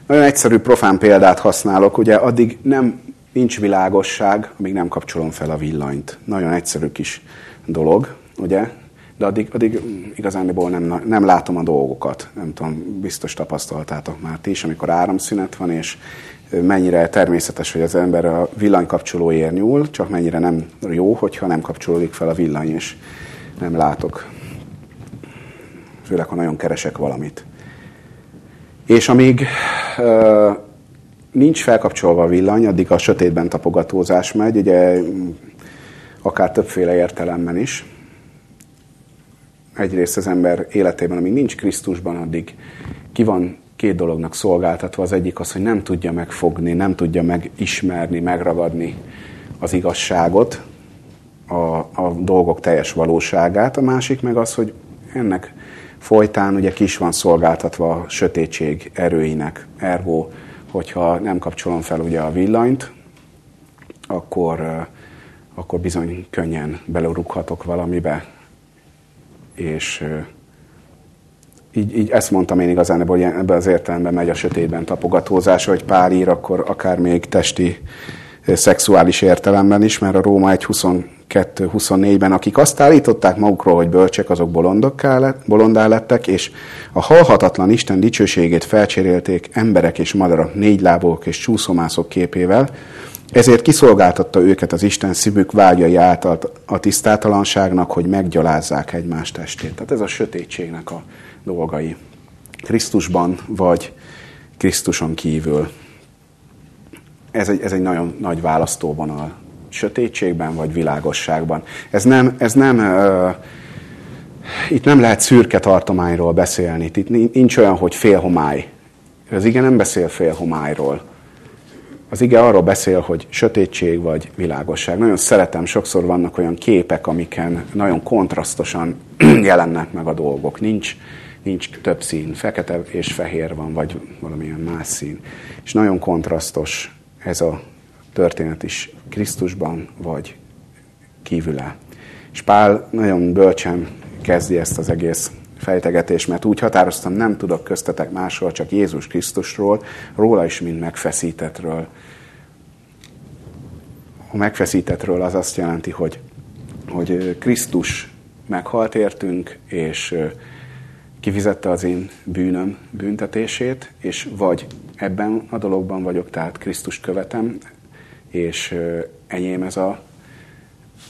nagyon egyszerű, profán példát használok, ugye addig nem nincs világosság, amíg nem kapcsolom fel a villanyt. Nagyon egyszerű kis dolog, ugye? De addig, addig igazániból nem, nem látom a dolgokat. Nem tudom, biztos tapasztaltátok már ti is, amikor áramszünet van, és mennyire természetes, hogy az ember a villanykapcsolóért nyúl, csak mennyire nem jó, hogyha nem kapcsolódik fel a villany, és nem látok. Főleg, ha nagyon keresek valamit. És amíg uh, nincs felkapcsolva a villany, addig a sötétben tapogatózás megy, ugye akár többféle értelemben is. Egyrészt az ember életében, amíg nincs Krisztusban, addig ki van két dolognak szolgáltatva. Az egyik az, hogy nem tudja megfogni, nem tudja megismerni, megragadni az igazságot, a, a dolgok teljes valóságát. A másik meg az, hogy ennek folytán ugye kis van szolgáltatva a sötétség erőinek. Ergo, hogyha nem kapcsolom fel ugye a villanyt, akkor, akkor bizony könnyen belerúghatok valamibe, és így, így ezt mondtam én igazán, hogy ebben az értelemben megy a sötétben tapogatózás, hogy pár ír, akkor akár még testi, szexuális értelemben is, mert a Róma egy 22-24-ben, akik azt állították magukról, hogy bölcsek, azok lett, bolondá lettek, és a halhatatlan Isten dicsőségét felcserélték emberek és madarak, négylábúak és csúszomászok képével, ezért kiszolgáltatta őket az Isten szívük vágyai által a tisztátalanságnak, hogy meggyalázzák egymás testét. Tehát ez a sötétségnek a dolgai. Krisztusban vagy Krisztuson kívül. Ez egy, ez egy nagyon nagy választóvonal. Sötétségben vagy világosságban. Ez nem, ez nem uh, itt nem lehet szürke tartományról beszélni. Itt nincs olyan, hogy félhomály. Az ige nem beszél félhomályról. Az ige arról beszél, hogy sötétség vagy világosság. Nagyon szeretem, sokszor vannak olyan képek, amiken nagyon kontrasztosan [clears throat] jelennek meg a dolgok. Nincs, nincs több szín, fekete és fehér van, vagy valamilyen más szín. És nagyon kontrasztos ez a történet is Krisztusban, vagy kívüle. És Pál nagyon bölcsen kezdi ezt az egész fejtegetést, mert úgy határoztam, nem tudok köztetek másról, csak Jézus Krisztusról, róla is, mint megfeszítetről. A megfeszítetről az azt jelenti, hogy, hogy Krisztus meghalt értünk, és kifizette az én bűnöm büntetését, és vagy ebben a dologban vagyok, tehát Krisztust követem, és enyém ez a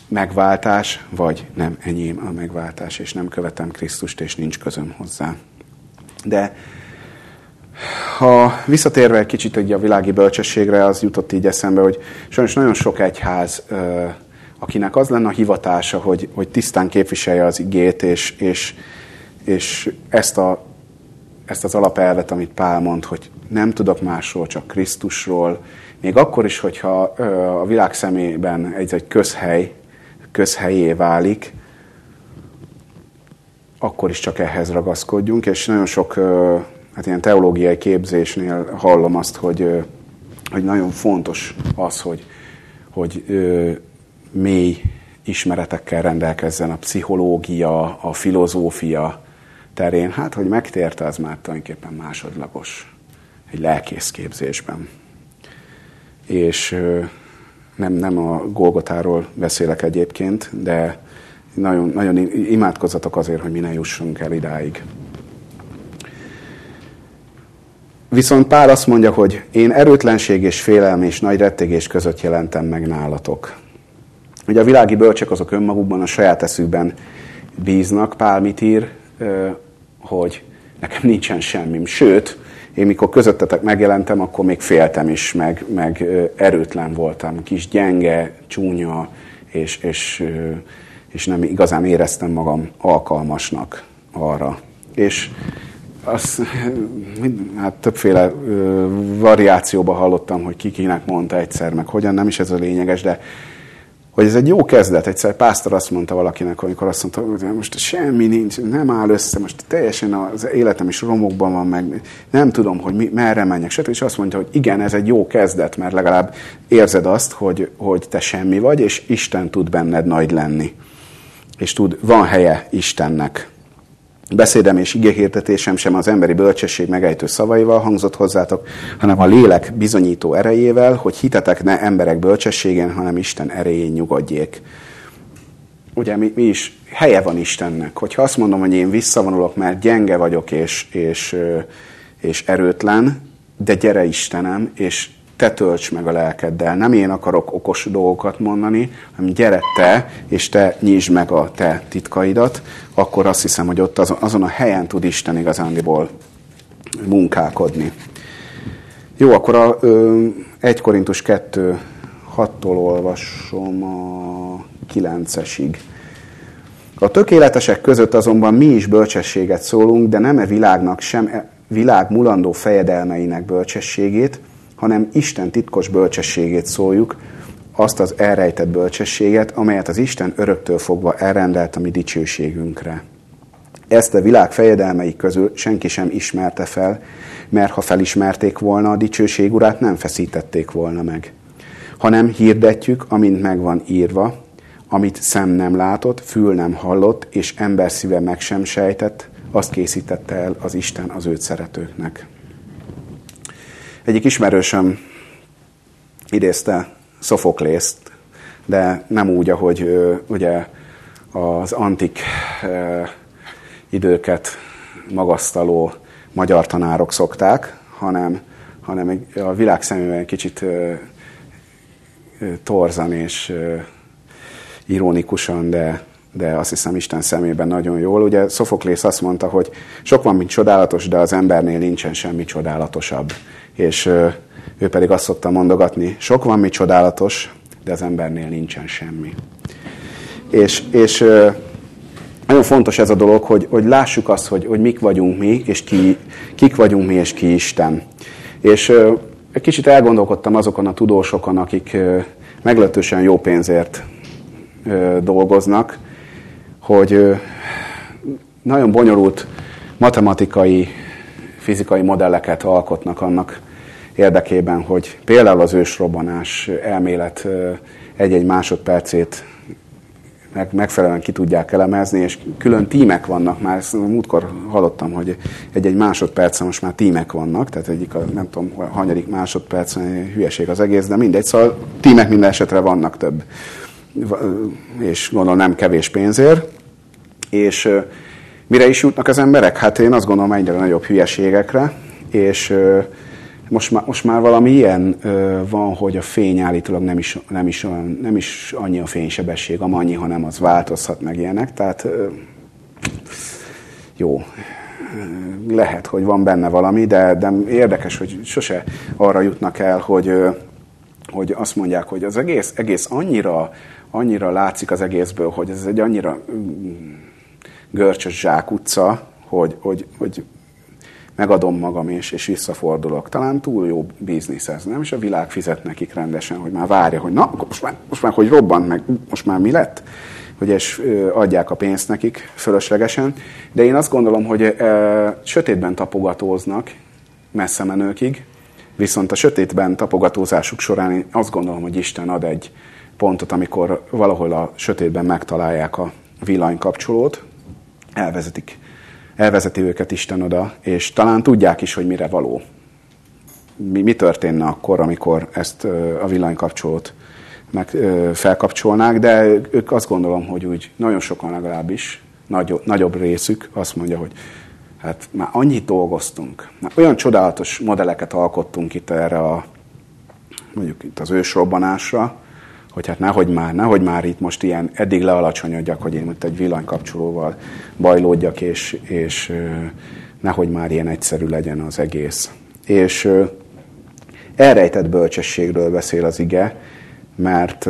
megváltás, vagy nem enyém a megváltás, és nem követem Krisztust, és nincs közöm hozzá. De ha visszatérve egy kicsit egy a világi bölcsességre, az jutott így eszembe, hogy sajnos nagyon sok egyház, akinek az lenne a hivatása, hogy, hogy tisztán képviselje az igét, és, és és ezt, a, ezt az alapelvet, amit Pál mond, hogy nem tudok másról, csak Krisztusról, még akkor is, hogyha a világ szemében egy, egy közhely, közhelyé válik, akkor is csak ehhez ragaszkodjunk, és nagyon sok hát ilyen teológiai képzésnél hallom azt, hogy, hogy nagyon fontos az, hogy, hogy mély ismeretekkel rendelkezzen a pszichológia, a filozófia, terén, hát, hogy megtérte, az már tulajdonképpen másodlagos egy lelkészképzésben. És nem, nem a Golgotáról beszélek egyébként, de nagyon, nagyon imádkozatok azért, hogy mi ne jussunk el idáig. Viszont Pál azt mondja, hogy én erőtlenség és félelem és nagy rettegés között jelentem meg nálatok. Ugye a világi bölcsek azok önmagukban a saját eszükben bíznak. Pál mit ír? Hogy nekem nincsen semmim. Sőt, én mikor közöttetek megjelentem, akkor még féltem is, meg, meg erőtlen voltam, kis gyenge, csúnya, és, és, és nem igazán éreztem magam alkalmasnak arra. És azt, hát többféle variációban hallottam, hogy ki kinek mondta egyszer, meg hogyan, nem is ez a lényeges, de hogy ez egy jó kezdet. Egyszer pásztor azt mondta valakinek, amikor azt mondta, hogy most semmi nincs, nem áll össze, most teljesen az életem is romokban van, meg nem tudom, hogy mi, merre menjek, stb. És azt mondta, hogy igen, ez egy jó kezdet, mert legalább érzed azt, hogy, hogy te semmi vagy, és Isten tud benned nagy lenni. És tud, van helye Istennek. Beszédem és igéhirdetésem sem az emberi bölcsesség megejtő szavaival hangzott hozzátok, hanem a lélek bizonyító erejével, hogy hitetek ne emberek bölcsességén, hanem Isten erején nyugodjék. Ugye mi, mi is helye van Istennek. Hogyha azt mondom, hogy én visszavonulok, mert gyenge vagyok és, és, és erőtlen, de gyere Istenem, és te tölts meg a lelkeddel. Nem én akarok okos dolgokat mondani, hanem gyere te, és te nyisd meg a te titkaidat, akkor azt hiszem, hogy ott azon, azon a helyen tud Isten igazándiból munkálkodni. Jó, akkor a ö, 1 Korintus 2 6-tól olvasom a 9-esig. A tökéletesek között azonban mi is bölcsességet szólunk, de nem e világnak, sem e világ mulandó fejedelmeinek bölcsességét, hanem Isten titkos bölcsességét szóljuk, azt az elrejtett bölcsességet, amelyet az Isten öröktől fogva elrendelt a mi dicsőségünkre. Ezt a világ fejedelmei közül senki sem ismerte fel, mert ha felismerték volna a dicsőség urát, nem feszítették volna meg. Hanem hirdetjük, amint megvan írva, amit szem nem látott, fül nem hallott, és ember szíve meg sem sejtett, azt készítette el az Isten az őt szeretőknek. Egyik ismerősöm idézte Szofoklészt, de nem úgy, ahogy ugye az antik időket magasztaló magyar tanárok szokták, hanem, hanem a világ szemében kicsit torzan és ironikusan, de, de azt hiszem Isten szemében nagyon jól. Ugye Szofoklész azt mondta, hogy sok van, mint csodálatos, de az embernél nincsen semmi csodálatosabb. És ő pedig azt szokta mondogatni, sok van, mi csodálatos, de az embernél nincsen semmi. És, és nagyon fontos ez a dolog, hogy, hogy lássuk azt, hogy, hogy mik vagyunk mi, és ki, kik vagyunk mi, és ki Isten. És egy kicsit elgondolkodtam azokon a tudósokon, akik meglehetősen jó pénzért dolgoznak, hogy nagyon bonyolult matematikai, fizikai modelleket alkotnak annak érdekében, hogy például az ősrobbanás elmélet egy-egy másodpercét meg, megfelelően ki tudják elemezni, és külön tímek vannak már, ezt múltkor hallottam, hogy egy-egy másodpercen most már tímek vannak, tehát egyik a nem tudom, hanyadik másodpercen hülyeség az egész, de mindegy, szóval tímek minden esetre vannak több, és gondolom nem kevés pénzért, és mire is jutnak az emberek? Hát én azt gondolom egyre nagyobb hülyeségekre, és most már, most már valami ilyen van, hogy a fény állítólag nem is, nem, is olyan, nem is annyi a fénysebesség, amannyi, hanem az változhat meg ilyenek. Tehát jó, lehet, hogy van benne valami, de, de érdekes, hogy sose arra jutnak el, hogy, hogy azt mondják, hogy az egész, egész annyira, annyira látszik az egészből, hogy ez egy annyira görcsös zsákutca, hogy, hogy, hogy megadom magam és, és visszafordulok. Talán túl jó biznisz ez, nem? És a világ fizet nekik rendesen, hogy már várja, hogy na, most már, most már hogy robbant meg, most már mi lett? Hogy és adják a pénzt nekik fölöslegesen. De én azt gondolom, hogy e, sötétben tapogatóznak messze menőkig, viszont a sötétben tapogatózásuk során én azt gondolom, hogy Isten ad egy pontot, amikor valahol a sötétben megtalálják a villanykapcsolót, elvezetik elvezeti őket Isten oda, és talán tudják is, hogy mire való. Mi, mi történne akkor, amikor ezt a villanykapcsolót meg felkapcsolnák, de ők azt gondolom, hogy úgy nagyon sokan legalábbis, nagyobb, nagyobb részük azt mondja, hogy hát már annyit dolgoztunk, már olyan csodálatos modelleket alkottunk itt erre a, mondjuk itt az ősrobbanásra, hogy hát nehogy már, nehogy már itt most ilyen eddig lealacsonyodjak, hogy én itt egy villanykapcsolóval bajlódjak, és, és nehogy már ilyen egyszerű legyen az egész. És elrejtett bölcsességről beszél az ige, mert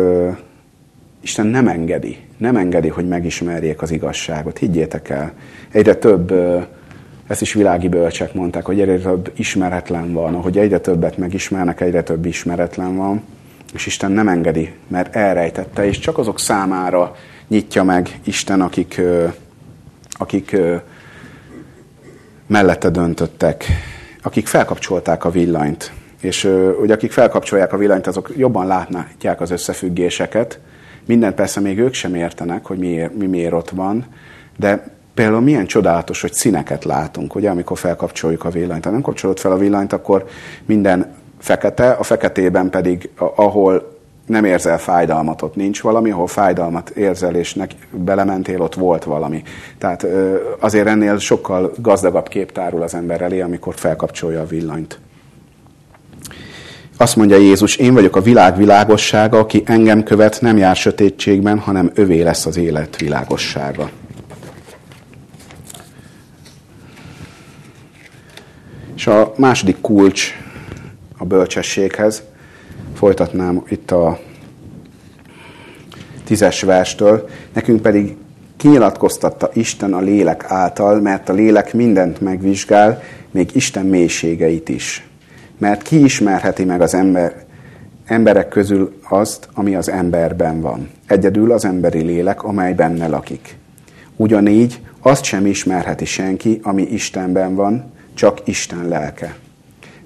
Isten nem engedi, nem engedi, hogy megismerjék az igazságot. Higgyétek el, egyre több, ezt is világi bölcsek mondták, hogy egyre több ismeretlen van, ahogy egyre többet megismernek, egyre több ismeretlen van, és Isten nem engedi, mert elrejtette, és csak azok számára nyitja meg Isten, akik, akik mellette döntöttek, akik felkapcsolták a villanyt. És ugye akik felkapcsolják a villanyt, azok jobban látják az összefüggéseket. Mindent persze még ők sem értenek, hogy miért, mi miért ott van, de például milyen csodálatos, hogy színeket látunk, ugye, amikor felkapcsoljuk a villanyt. Ha nem kapcsolod fel a villanyt, akkor minden fekete, a feketében pedig, ahol nem érzel fájdalmat, ott nincs valami, ahol fájdalmat érzel, és nek belementél, ott volt valami. Tehát azért ennél sokkal gazdagabb kép tárul az ember elé, amikor felkapcsolja a villanyt. Azt mondja Jézus, én vagyok a világ világossága, aki engem követ, nem jár sötétségben, hanem övé lesz az élet világossága. És a második kulcs a bölcsességhez, folytatnám itt a tízes verstől, nekünk pedig kinyilatkoztatta Isten a lélek által, mert a lélek mindent megvizsgál, még Isten mélységeit is. Mert ki ismerheti meg az ember, emberek közül azt, ami az emberben van. Egyedül az emberi lélek, amely benne lakik. Ugyanígy azt sem ismerheti senki, ami Istenben van, csak Isten lelke.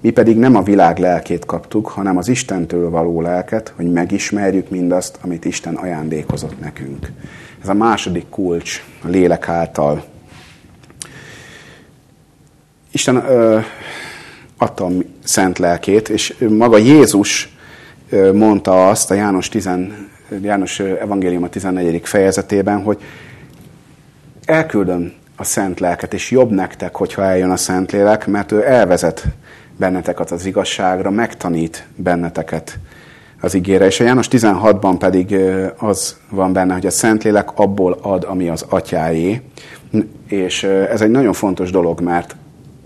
Mi pedig nem a világ lelkét kaptuk, hanem az Istentől való lelket, hogy megismerjük mindazt, amit Isten ajándékozott nekünk. Ez a második kulcs a lélek által. Isten ö, adta a szent lelkét, és maga Jézus ö, mondta azt a János, 10, János evangélium a 14. fejezetében, hogy elküldöm a szent lelket, és jobb nektek, hogyha eljön a szent lélek, mert ő elvezet benneteket az igazságra, megtanít benneteket az ígére. És a János 16-ban pedig az van benne, hogy a Szentlélek abból ad, ami az atyáé. És ez egy nagyon fontos dolog, mert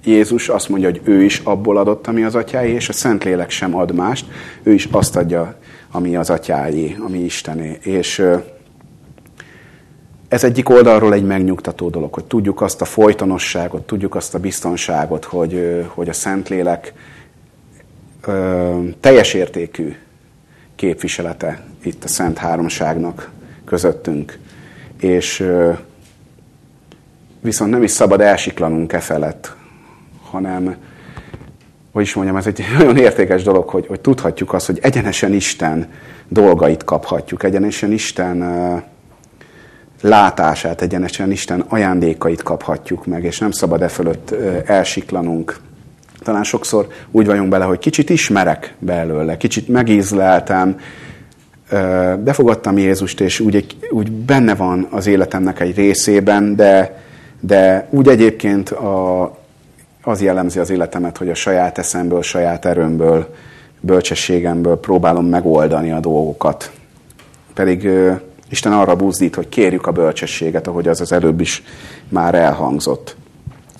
Jézus azt mondja, hogy ő is abból adott, ami az atyáé, és a Szentlélek sem ad mást, ő is azt adja, ami az atyáé, ami Istené. És ez egyik oldalról egy megnyugtató dolog, hogy tudjuk azt a folytonosságot, tudjuk azt a biztonságot, hogy, hogy a Szentlélek ö, teljes értékű képviselete itt a Szent Háromságnak közöttünk. És ö, viszont nem is szabad elsiklanunk e felett, hanem, hogy is mondjam, ez egy [laughs] nagyon értékes dolog, hogy, hogy tudhatjuk azt, hogy egyenesen Isten dolgait kaphatjuk, egyenesen Isten látását egyenesen Isten ajándékait kaphatjuk meg, és nem szabad e fölött elsiklanunk. Talán sokszor úgy vagyunk bele, hogy kicsit ismerek belőle, kicsit megízleltem, befogadtam Jézust, és úgy, úgy benne van az életemnek egy részében, de, de úgy egyébként a, az jellemzi az életemet, hogy a saját eszemből, saját erőmből, bölcsességemből próbálom megoldani a dolgokat. Pedig Isten arra buzdít, hogy kérjük a bölcsességet, ahogy az az előbb is már elhangzott.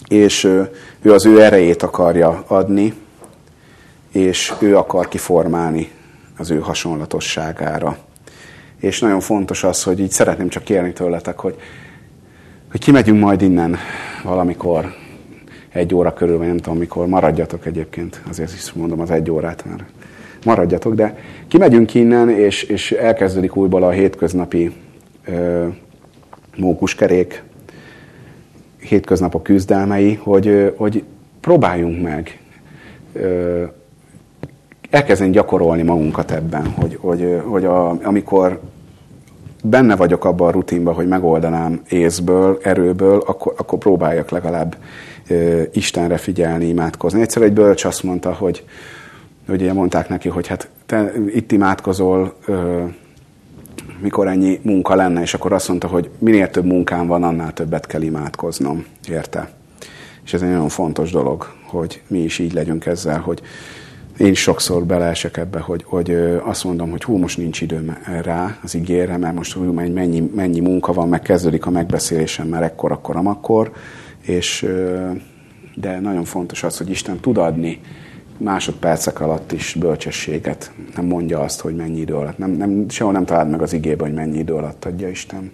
És ő az ő erejét akarja adni, és ő akar kiformálni az ő hasonlatosságára. És nagyon fontos az, hogy így szeretném csak kérni tőletek, hogy, hogy kimegyünk majd innen valamikor egy óra körül, vagy nem tudom mikor, maradjatok egyébként, azért is mondom az egy órát, mert maradjatok, de kimegyünk innen, és, és elkezdődik újból a hétköznapi ö, mókuskerék, hétköznapok küzdelmei, hogy, hogy próbáljunk meg ö, elkezdeni gyakorolni magunkat ebben, hogy, hogy, hogy a, amikor benne vagyok abban a rutinban, hogy megoldanám észből, erőből, akkor, akkor próbáljak legalább ö, Istenre figyelni, imádkozni. Egyszer egy bölcs azt mondta, hogy, ugye mondták neki, hogy hát te itt imádkozol, ö, mikor ennyi munka lenne, és akkor azt mondta, hogy minél több munkám van, annál többet kell imádkoznom, érte? És ez egy nagyon fontos dolog, hogy mi is így legyünk ezzel, hogy én sokszor beleesek ebbe, hogy, hogy azt mondom, hogy hú, most nincs időm rá az ígére, mert most hú, mennyi, mennyi munka van, meg kezdődik a megbeszélésem már ekkor, akkor, amakkor, és de nagyon fontos az, hogy Isten tud adni másodpercek alatt is bölcsességet. Nem mondja azt, hogy mennyi idő alatt. Nem, nem, sehol nem talált meg az igében, hogy mennyi idő alatt adja Isten.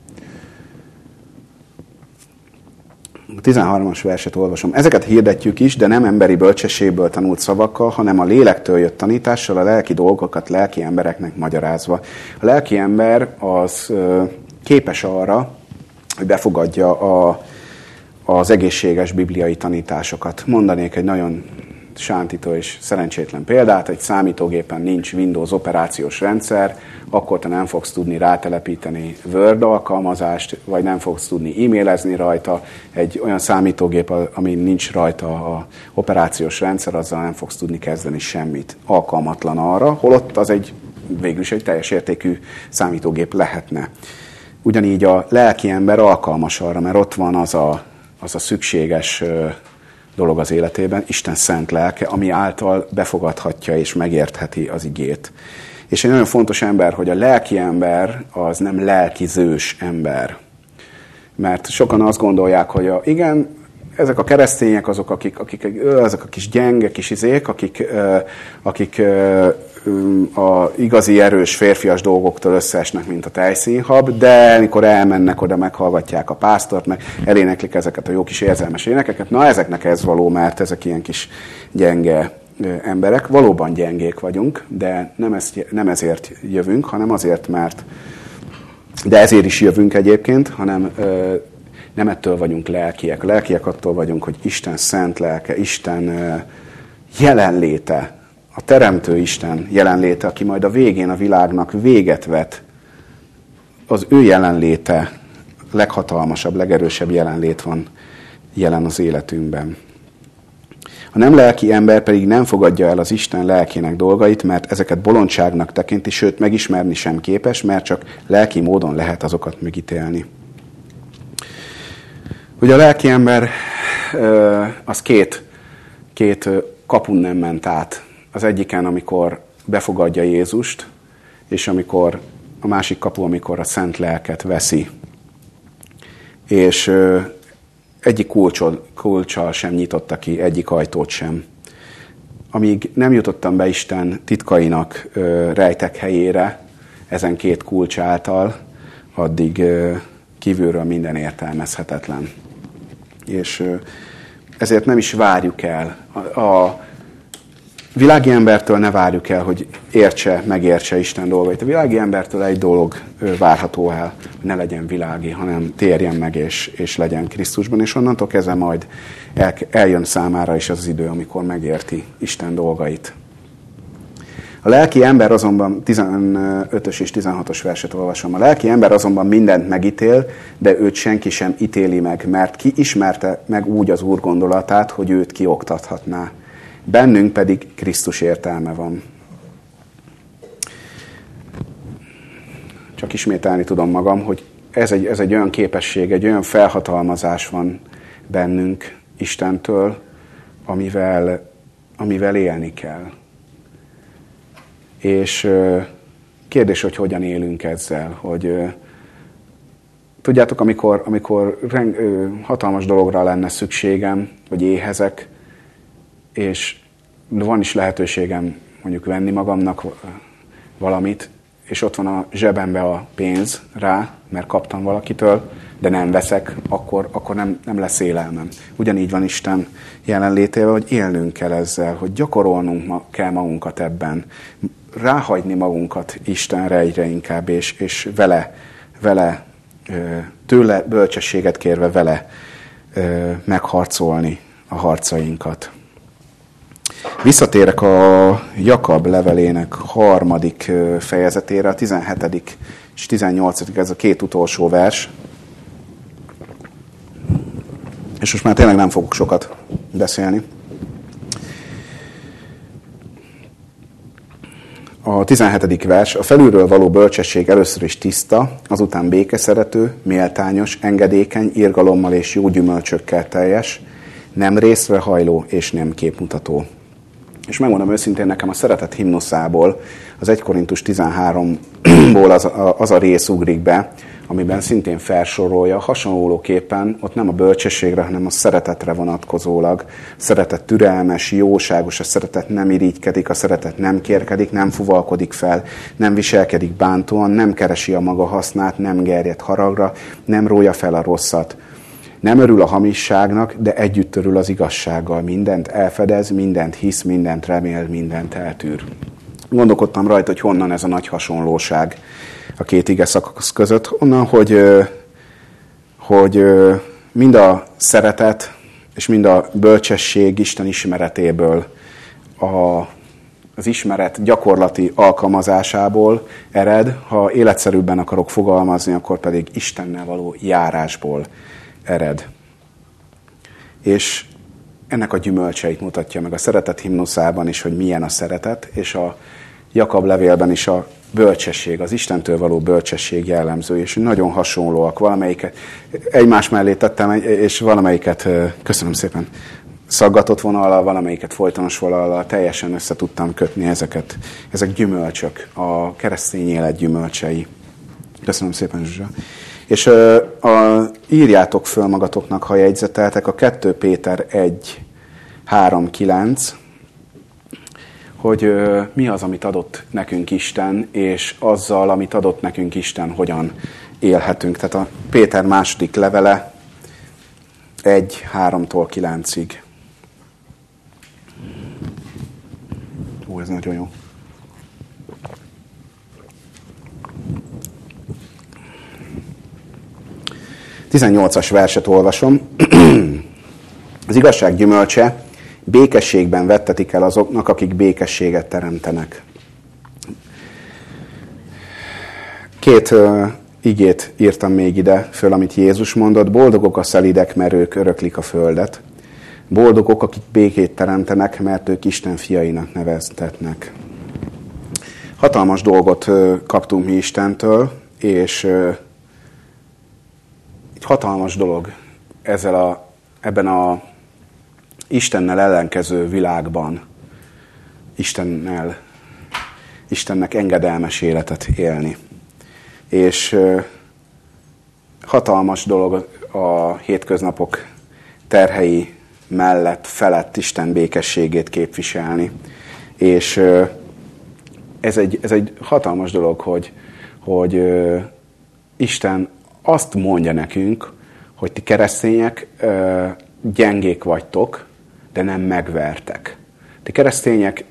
A 13-as verset olvasom. Ezeket hirdetjük is, de nem emberi bölcsességből tanult szavakkal, hanem a lélektől jött tanítással, a lelki dolgokat lelki embereknek magyarázva. A lelki ember az képes arra, hogy befogadja a, az egészséges bibliai tanításokat. Mondanék egy nagyon sántító és szerencsétlen példát, egy számítógépen nincs Windows operációs rendszer, akkor te nem fogsz tudni rátelepíteni Word alkalmazást, vagy nem fogsz tudni e-mailezni rajta. Egy olyan számítógép, ami nincs rajta a operációs rendszer, azzal nem fogsz tudni kezdeni semmit. Alkalmatlan arra, holott az egy végül is egy teljes értékű számítógép lehetne. Ugyanígy a lelki ember alkalmas arra, mert ott van az a, az a szükséges dolog az életében, Isten szent lelke, ami által befogadhatja és megértheti az igét. És egy nagyon fontos ember, hogy a lelki ember az nem lelkizős ember. Mert sokan azt gondolják, hogy a, igen, ezek a keresztények azok, akik, akik ezek a kis gyenge kis izék, akik, akik a igazi erős férfias dolgoktól összeesnek, mint a tejszínhab, de mikor elmennek oda, meghallgatják a pásztort, meg eléneklik ezeket a jó kis érzelmes énekeket, na ezeknek ez való, mert ezek ilyen kis gyenge emberek. Valóban gyengék vagyunk, de nem, ezt, nem ezért jövünk, hanem azért, mert de ezért is jövünk egyébként, hanem nem ettől vagyunk lelkiek. Lelkiek attól vagyunk, hogy Isten szent lelke, Isten jelenléte, a Teremtő Isten jelenléte, aki majd a végén a világnak véget vet, az ő jelenléte leghatalmasabb, legerősebb jelenlét van jelen az életünkben. A nem lelki ember pedig nem fogadja el az Isten lelkének dolgait, mert ezeket bolondságnak tekinti, sőt megismerni sem képes, mert csak lelki módon lehet azokat megítélni. Ugye a lelki ember az két, két kapun nem ment át. Az egyiken, amikor befogadja Jézust, és amikor a másik kapu, amikor a szent lelket veszi. És egyik kulcsol, kulcsal sem nyitotta ki, egyik ajtót sem. Amíg nem jutottam be Isten titkainak rejtek helyére, ezen két kulcs által, addig kívülről minden értelmezhetetlen. És ezért nem is várjuk el. A, világi embertől ne várjuk el, hogy értse, megértse Isten dolgait. A világi embertől egy dolog várható el, ne legyen világi, hanem térjen meg és, és legyen Krisztusban, és onnantól kezdve majd el, eljön számára is az, az idő, amikor megérti Isten dolgait. A lelki ember azonban, 15-ös és 16-os verset olvasom, a lelki ember azonban mindent megítél, de őt senki sem ítéli meg, mert ki ismerte meg úgy az Úr gondolatát, hogy őt kioktathatná bennünk pedig Krisztus értelme van. Csak ismételni tudom magam, hogy ez egy, ez egy olyan képesség, egy olyan felhatalmazás van bennünk Istentől, amivel, amivel élni kell. És kérdés, hogy hogyan élünk ezzel, hogy tudjátok, amikor, amikor reng, hatalmas dologra lenne szükségem, vagy éhezek, és van is lehetőségem mondjuk venni magamnak valamit, és ott van a zsebembe a pénz rá, mert kaptam valakitől, de nem veszek, akkor, akkor nem, nem lesz élelmem. Ugyanígy van Isten jelenlétével, hogy élnünk kell ezzel, hogy gyakorolnunk ma, kell magunkat ebben, ráhagyni magunkat Istenre egyre inkább, és, és vele, vele tőle bölcsességet kérve vele megharcolni a harcainkat. Visszatérek a Jakab levelének harmadik fejezetére, a 17. és 18. ez a két utolsó vers. És most már tényleg nem fogok sokat beszélni. A 17. vers, a felülről való bölcsesség először is tiszta, azután békeszerető, méltányos, engedékeny, irgalommal és jó gyümölcsökkel teljes, nem részrehajló és nem képmutató És megmondom őszintén, nekem a szeretet himnuszából, az 1 Korintus 13-ból az, az a rész ugrik be, amiben szintén felsorolja, hasonlóképpen ott nem a bölcsességre, hanem a szeretetre vonatkozólag. Szeretet türelmes, jóságos, a szeretet nem irigykedik, a szeretet nem kérkedik, nem fuvalkodik fel, nem viselkedik bántóan, nem keresi a maga hasznát, nem gerjed haragra, nem rója fel a rosszat. Nem örül a hamisságnak, de együtt örül az igazsággal. Mindent elfedez, mindent hisz, mindent remél, mindent eltűr. Gondolkodtam rajta, hogy honnan ez a nagy hasonlóság a két ige szakasz között. Onnan, hogy, hogy mind a szeretet és mind a bölcsesség Isten ismeretéből, a, az ismeret gyakorlati alkalmazásából ered, ha életszerűbben akarok fogalmazni, akkor pedig Istennel való járásból ered. És ennek a gyümölcseit mutatja meg a szeretet himnuszában is, hogy milyen a szeretet, és a Jakab levélben is a bölcsesség, az Istentől való bölcsesség jellemző, és nagyon hasonlóak. Valamelyiket egymás mellé tettem, és valamelyiket, köszönöm szépen, szaggatott vonallal, valamelyiket folytonos vonallal, teljesen össze tudtam kötni ezeket. Ezek gyümölcsök, a keresztény élet gyümölcsei. Köszönöm szépen, Zsuzsa. És a, írjátok föl magatoknak, ha jegyzeteltek, a 2 Péter 1, 3, 9, hogy mi az, amit adott nekünk Isten, és azzal, amit adott nekünk Isten, hogyan élhetünk. Tehát a Péter második levele 1, 3-tól 9-ig. Ó, ez nagyon jó. Tizennyolcas verset olvasom. [clears throat] Az igazság gyümölcse békességben vettetik el azoknak, akik békességet teremtenek. Két uh, igét írtam még ide föl, amit Jézus mondott. Boldogok a szelidek, mert ők öröklik a földet. Boldogok, akik békét teremtenek, mert ők Isten fiainak neveztetnek. Hatalmas dolgot kaptunk mi Istentől, és hatalmas dolog ezzel a, ebben a Istennel ellenkező világban Istennel, Istennek engedelmes életet élni. És hatalmas dolog a hétköznapok terhei mellett, felett Isten békességét képviselni. És ez egy, ez egy hatalmas dolog, hogy, hogy Isten azt mondja nekünk, hogy ti keresztények gyengék vagytok, de nem megvertek. Ti keresztények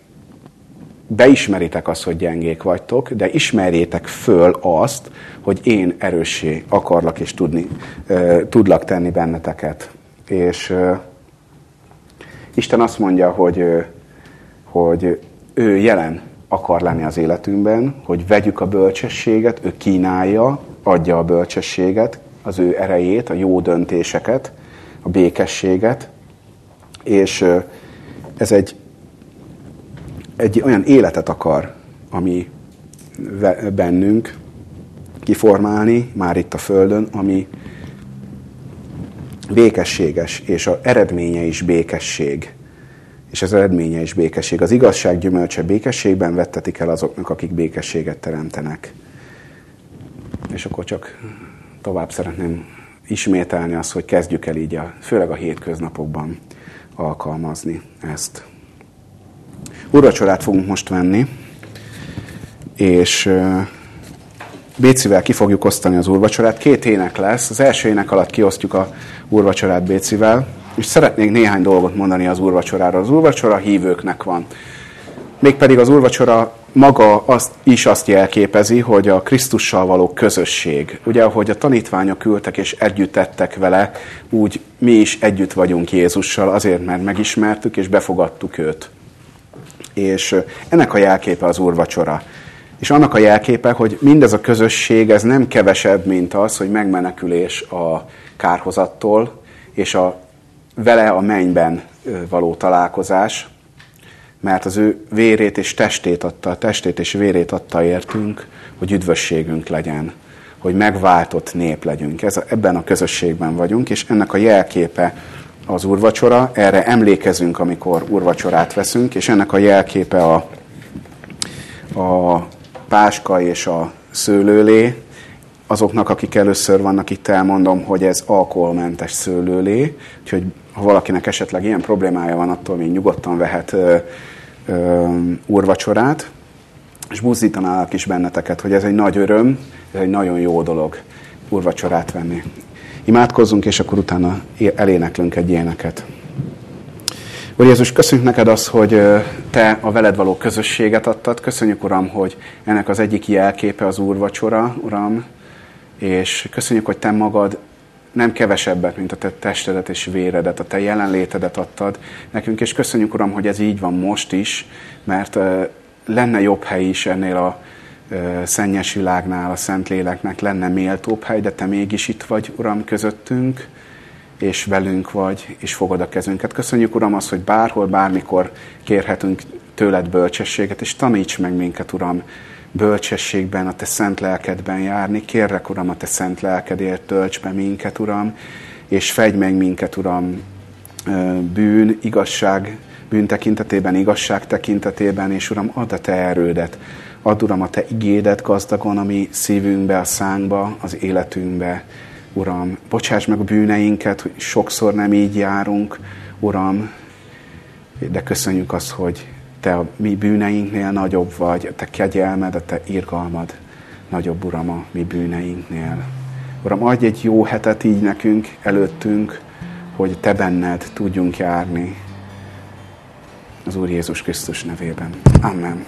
beismeritek azt, hogy gyengék vagytok, de ismerjétek föl azt, hogy én erőssé akarlak és tudni, tudlak tenni benneteket. És Isten azt mondja, hogy, hogy ő jelen akar lenni az életünkben, hogy vegyük a bölcsességet, ő kínálja, adja a bölcsességet, az ő erejét, a jó döntéseket, a békességet, és ez egy, egy olyan életet akar, ami bennünk kiformálni, már itt a Földön, ami békességes, és az eredménye is békesség. És az eredménye is békesség. Az igazság gyümölcse békességben vettetik el azoknak, akik békességet teremtenek. És akkor csak tovább szeretném ismételni azt, hogy kezdjük el így, a, főleg a hétköznapokban alkalmazni ezt. Urvacsorát fogunk most venni, és Bécivel ki fogjuk osztani az úrvacsorát. Két ének lesz. Az első ének alatt kiosztjuk a úrvacsorát Bécivel, és szeretnék néhány dolgot mondani az úrvacsorára. Az úrvacsora hívőknek van. Mégpedig az úrvacsora maga azt, is azt jelképezi, hogy a Krisztussal való közösség. Ugye, ahogy a tanítványok ültek és együtt tettek vele, úgy mi is együtt vagyunk Jézussal, azért, mert megismertük és befogadtuk őt. És ennek a jelképe az úrvacsora. És annak a jelképe, hogy mindez a közösség, ez nem kevesebb, mint az, hogy megmenekülés a kárhozattól, és a vele a mennyben való találkozás, mert az ő vérét és testét adta, testét és vérét adta értünk, hogy üdvösségünk legyen, hogy megváltott nép legyünk. Ez a, ebben a közösségben vagyunk, és ennek a jelképe az úrvacsora, erre emlékezünk, amikor úrvacsorát veszünk, és ennek a jelképe a, a páska és a szőlőlé. Azoknak, akik először vannak itt, elmondom, hogy ez alkoholmentes szőlőlé, úgyhogy ha valakinek esetleg ilyen problémája van, attól még nyugodtan vehet ö, úrvacsorát, és buzdítanálak is benneteket, hogy ez egy nagy öröm, ez egy nagyon jó dolog úrvacsorát venni. Imádkozzunk, és akkor utána eléneklünk egy éneket. Úr Jézus, köszönjük neked azt, hogy Te a veled való közösséget adtad. Köszönjük, Uram, hogy ennek az egyik jelképe az úrvacsora, Uram, és köszönjük, hogy Te magad nem kevesebbet, mint a Te testedet és véredet, a Te jelenlétedet adtad nekünk, és köszönjük, Uram, hogy ez így van most is, mert lenne jobb hely is ennél a szennyes világnál, a Szentléleknek lenne méltóbb hely, de Te mégis itt vagy, Uram, közöttünk, és velünk vagy, és fogod a kezünket. Köszönjük, Uram, azt, hogy bárhol, bármikor kérhetünk tőled bölcsességet, és taníts meg minket, Uram, bölcsességben, a Te szent lelkedben járni. Kérlek, Uram, a Te szent lelkedért tölts be minket, Uram, és fegy meg minket, Uram, bűn, igazság, bűn tekintetében, igazság tekintetében, és Uram, add a Te erődet, add Uram a Te igédet gazdagon a mi szívünkbe, a szánkba, az életünkbe, Uram. Bocsáss meg a bűneinket, hogy sokszor nem így járunk, Uram, de köszönjük azt, hogy Te a mi bűneinknél nagyobb vagy, a Te kegyelmed, a Te irgalmad nagyobb, Uram, a mi bűneinknél. Uram, adj egy jó hetet így nekünk, előttünk, hogy Te benned tudjunk járni. Az Úr Jézus Krisztus nevében. Amen.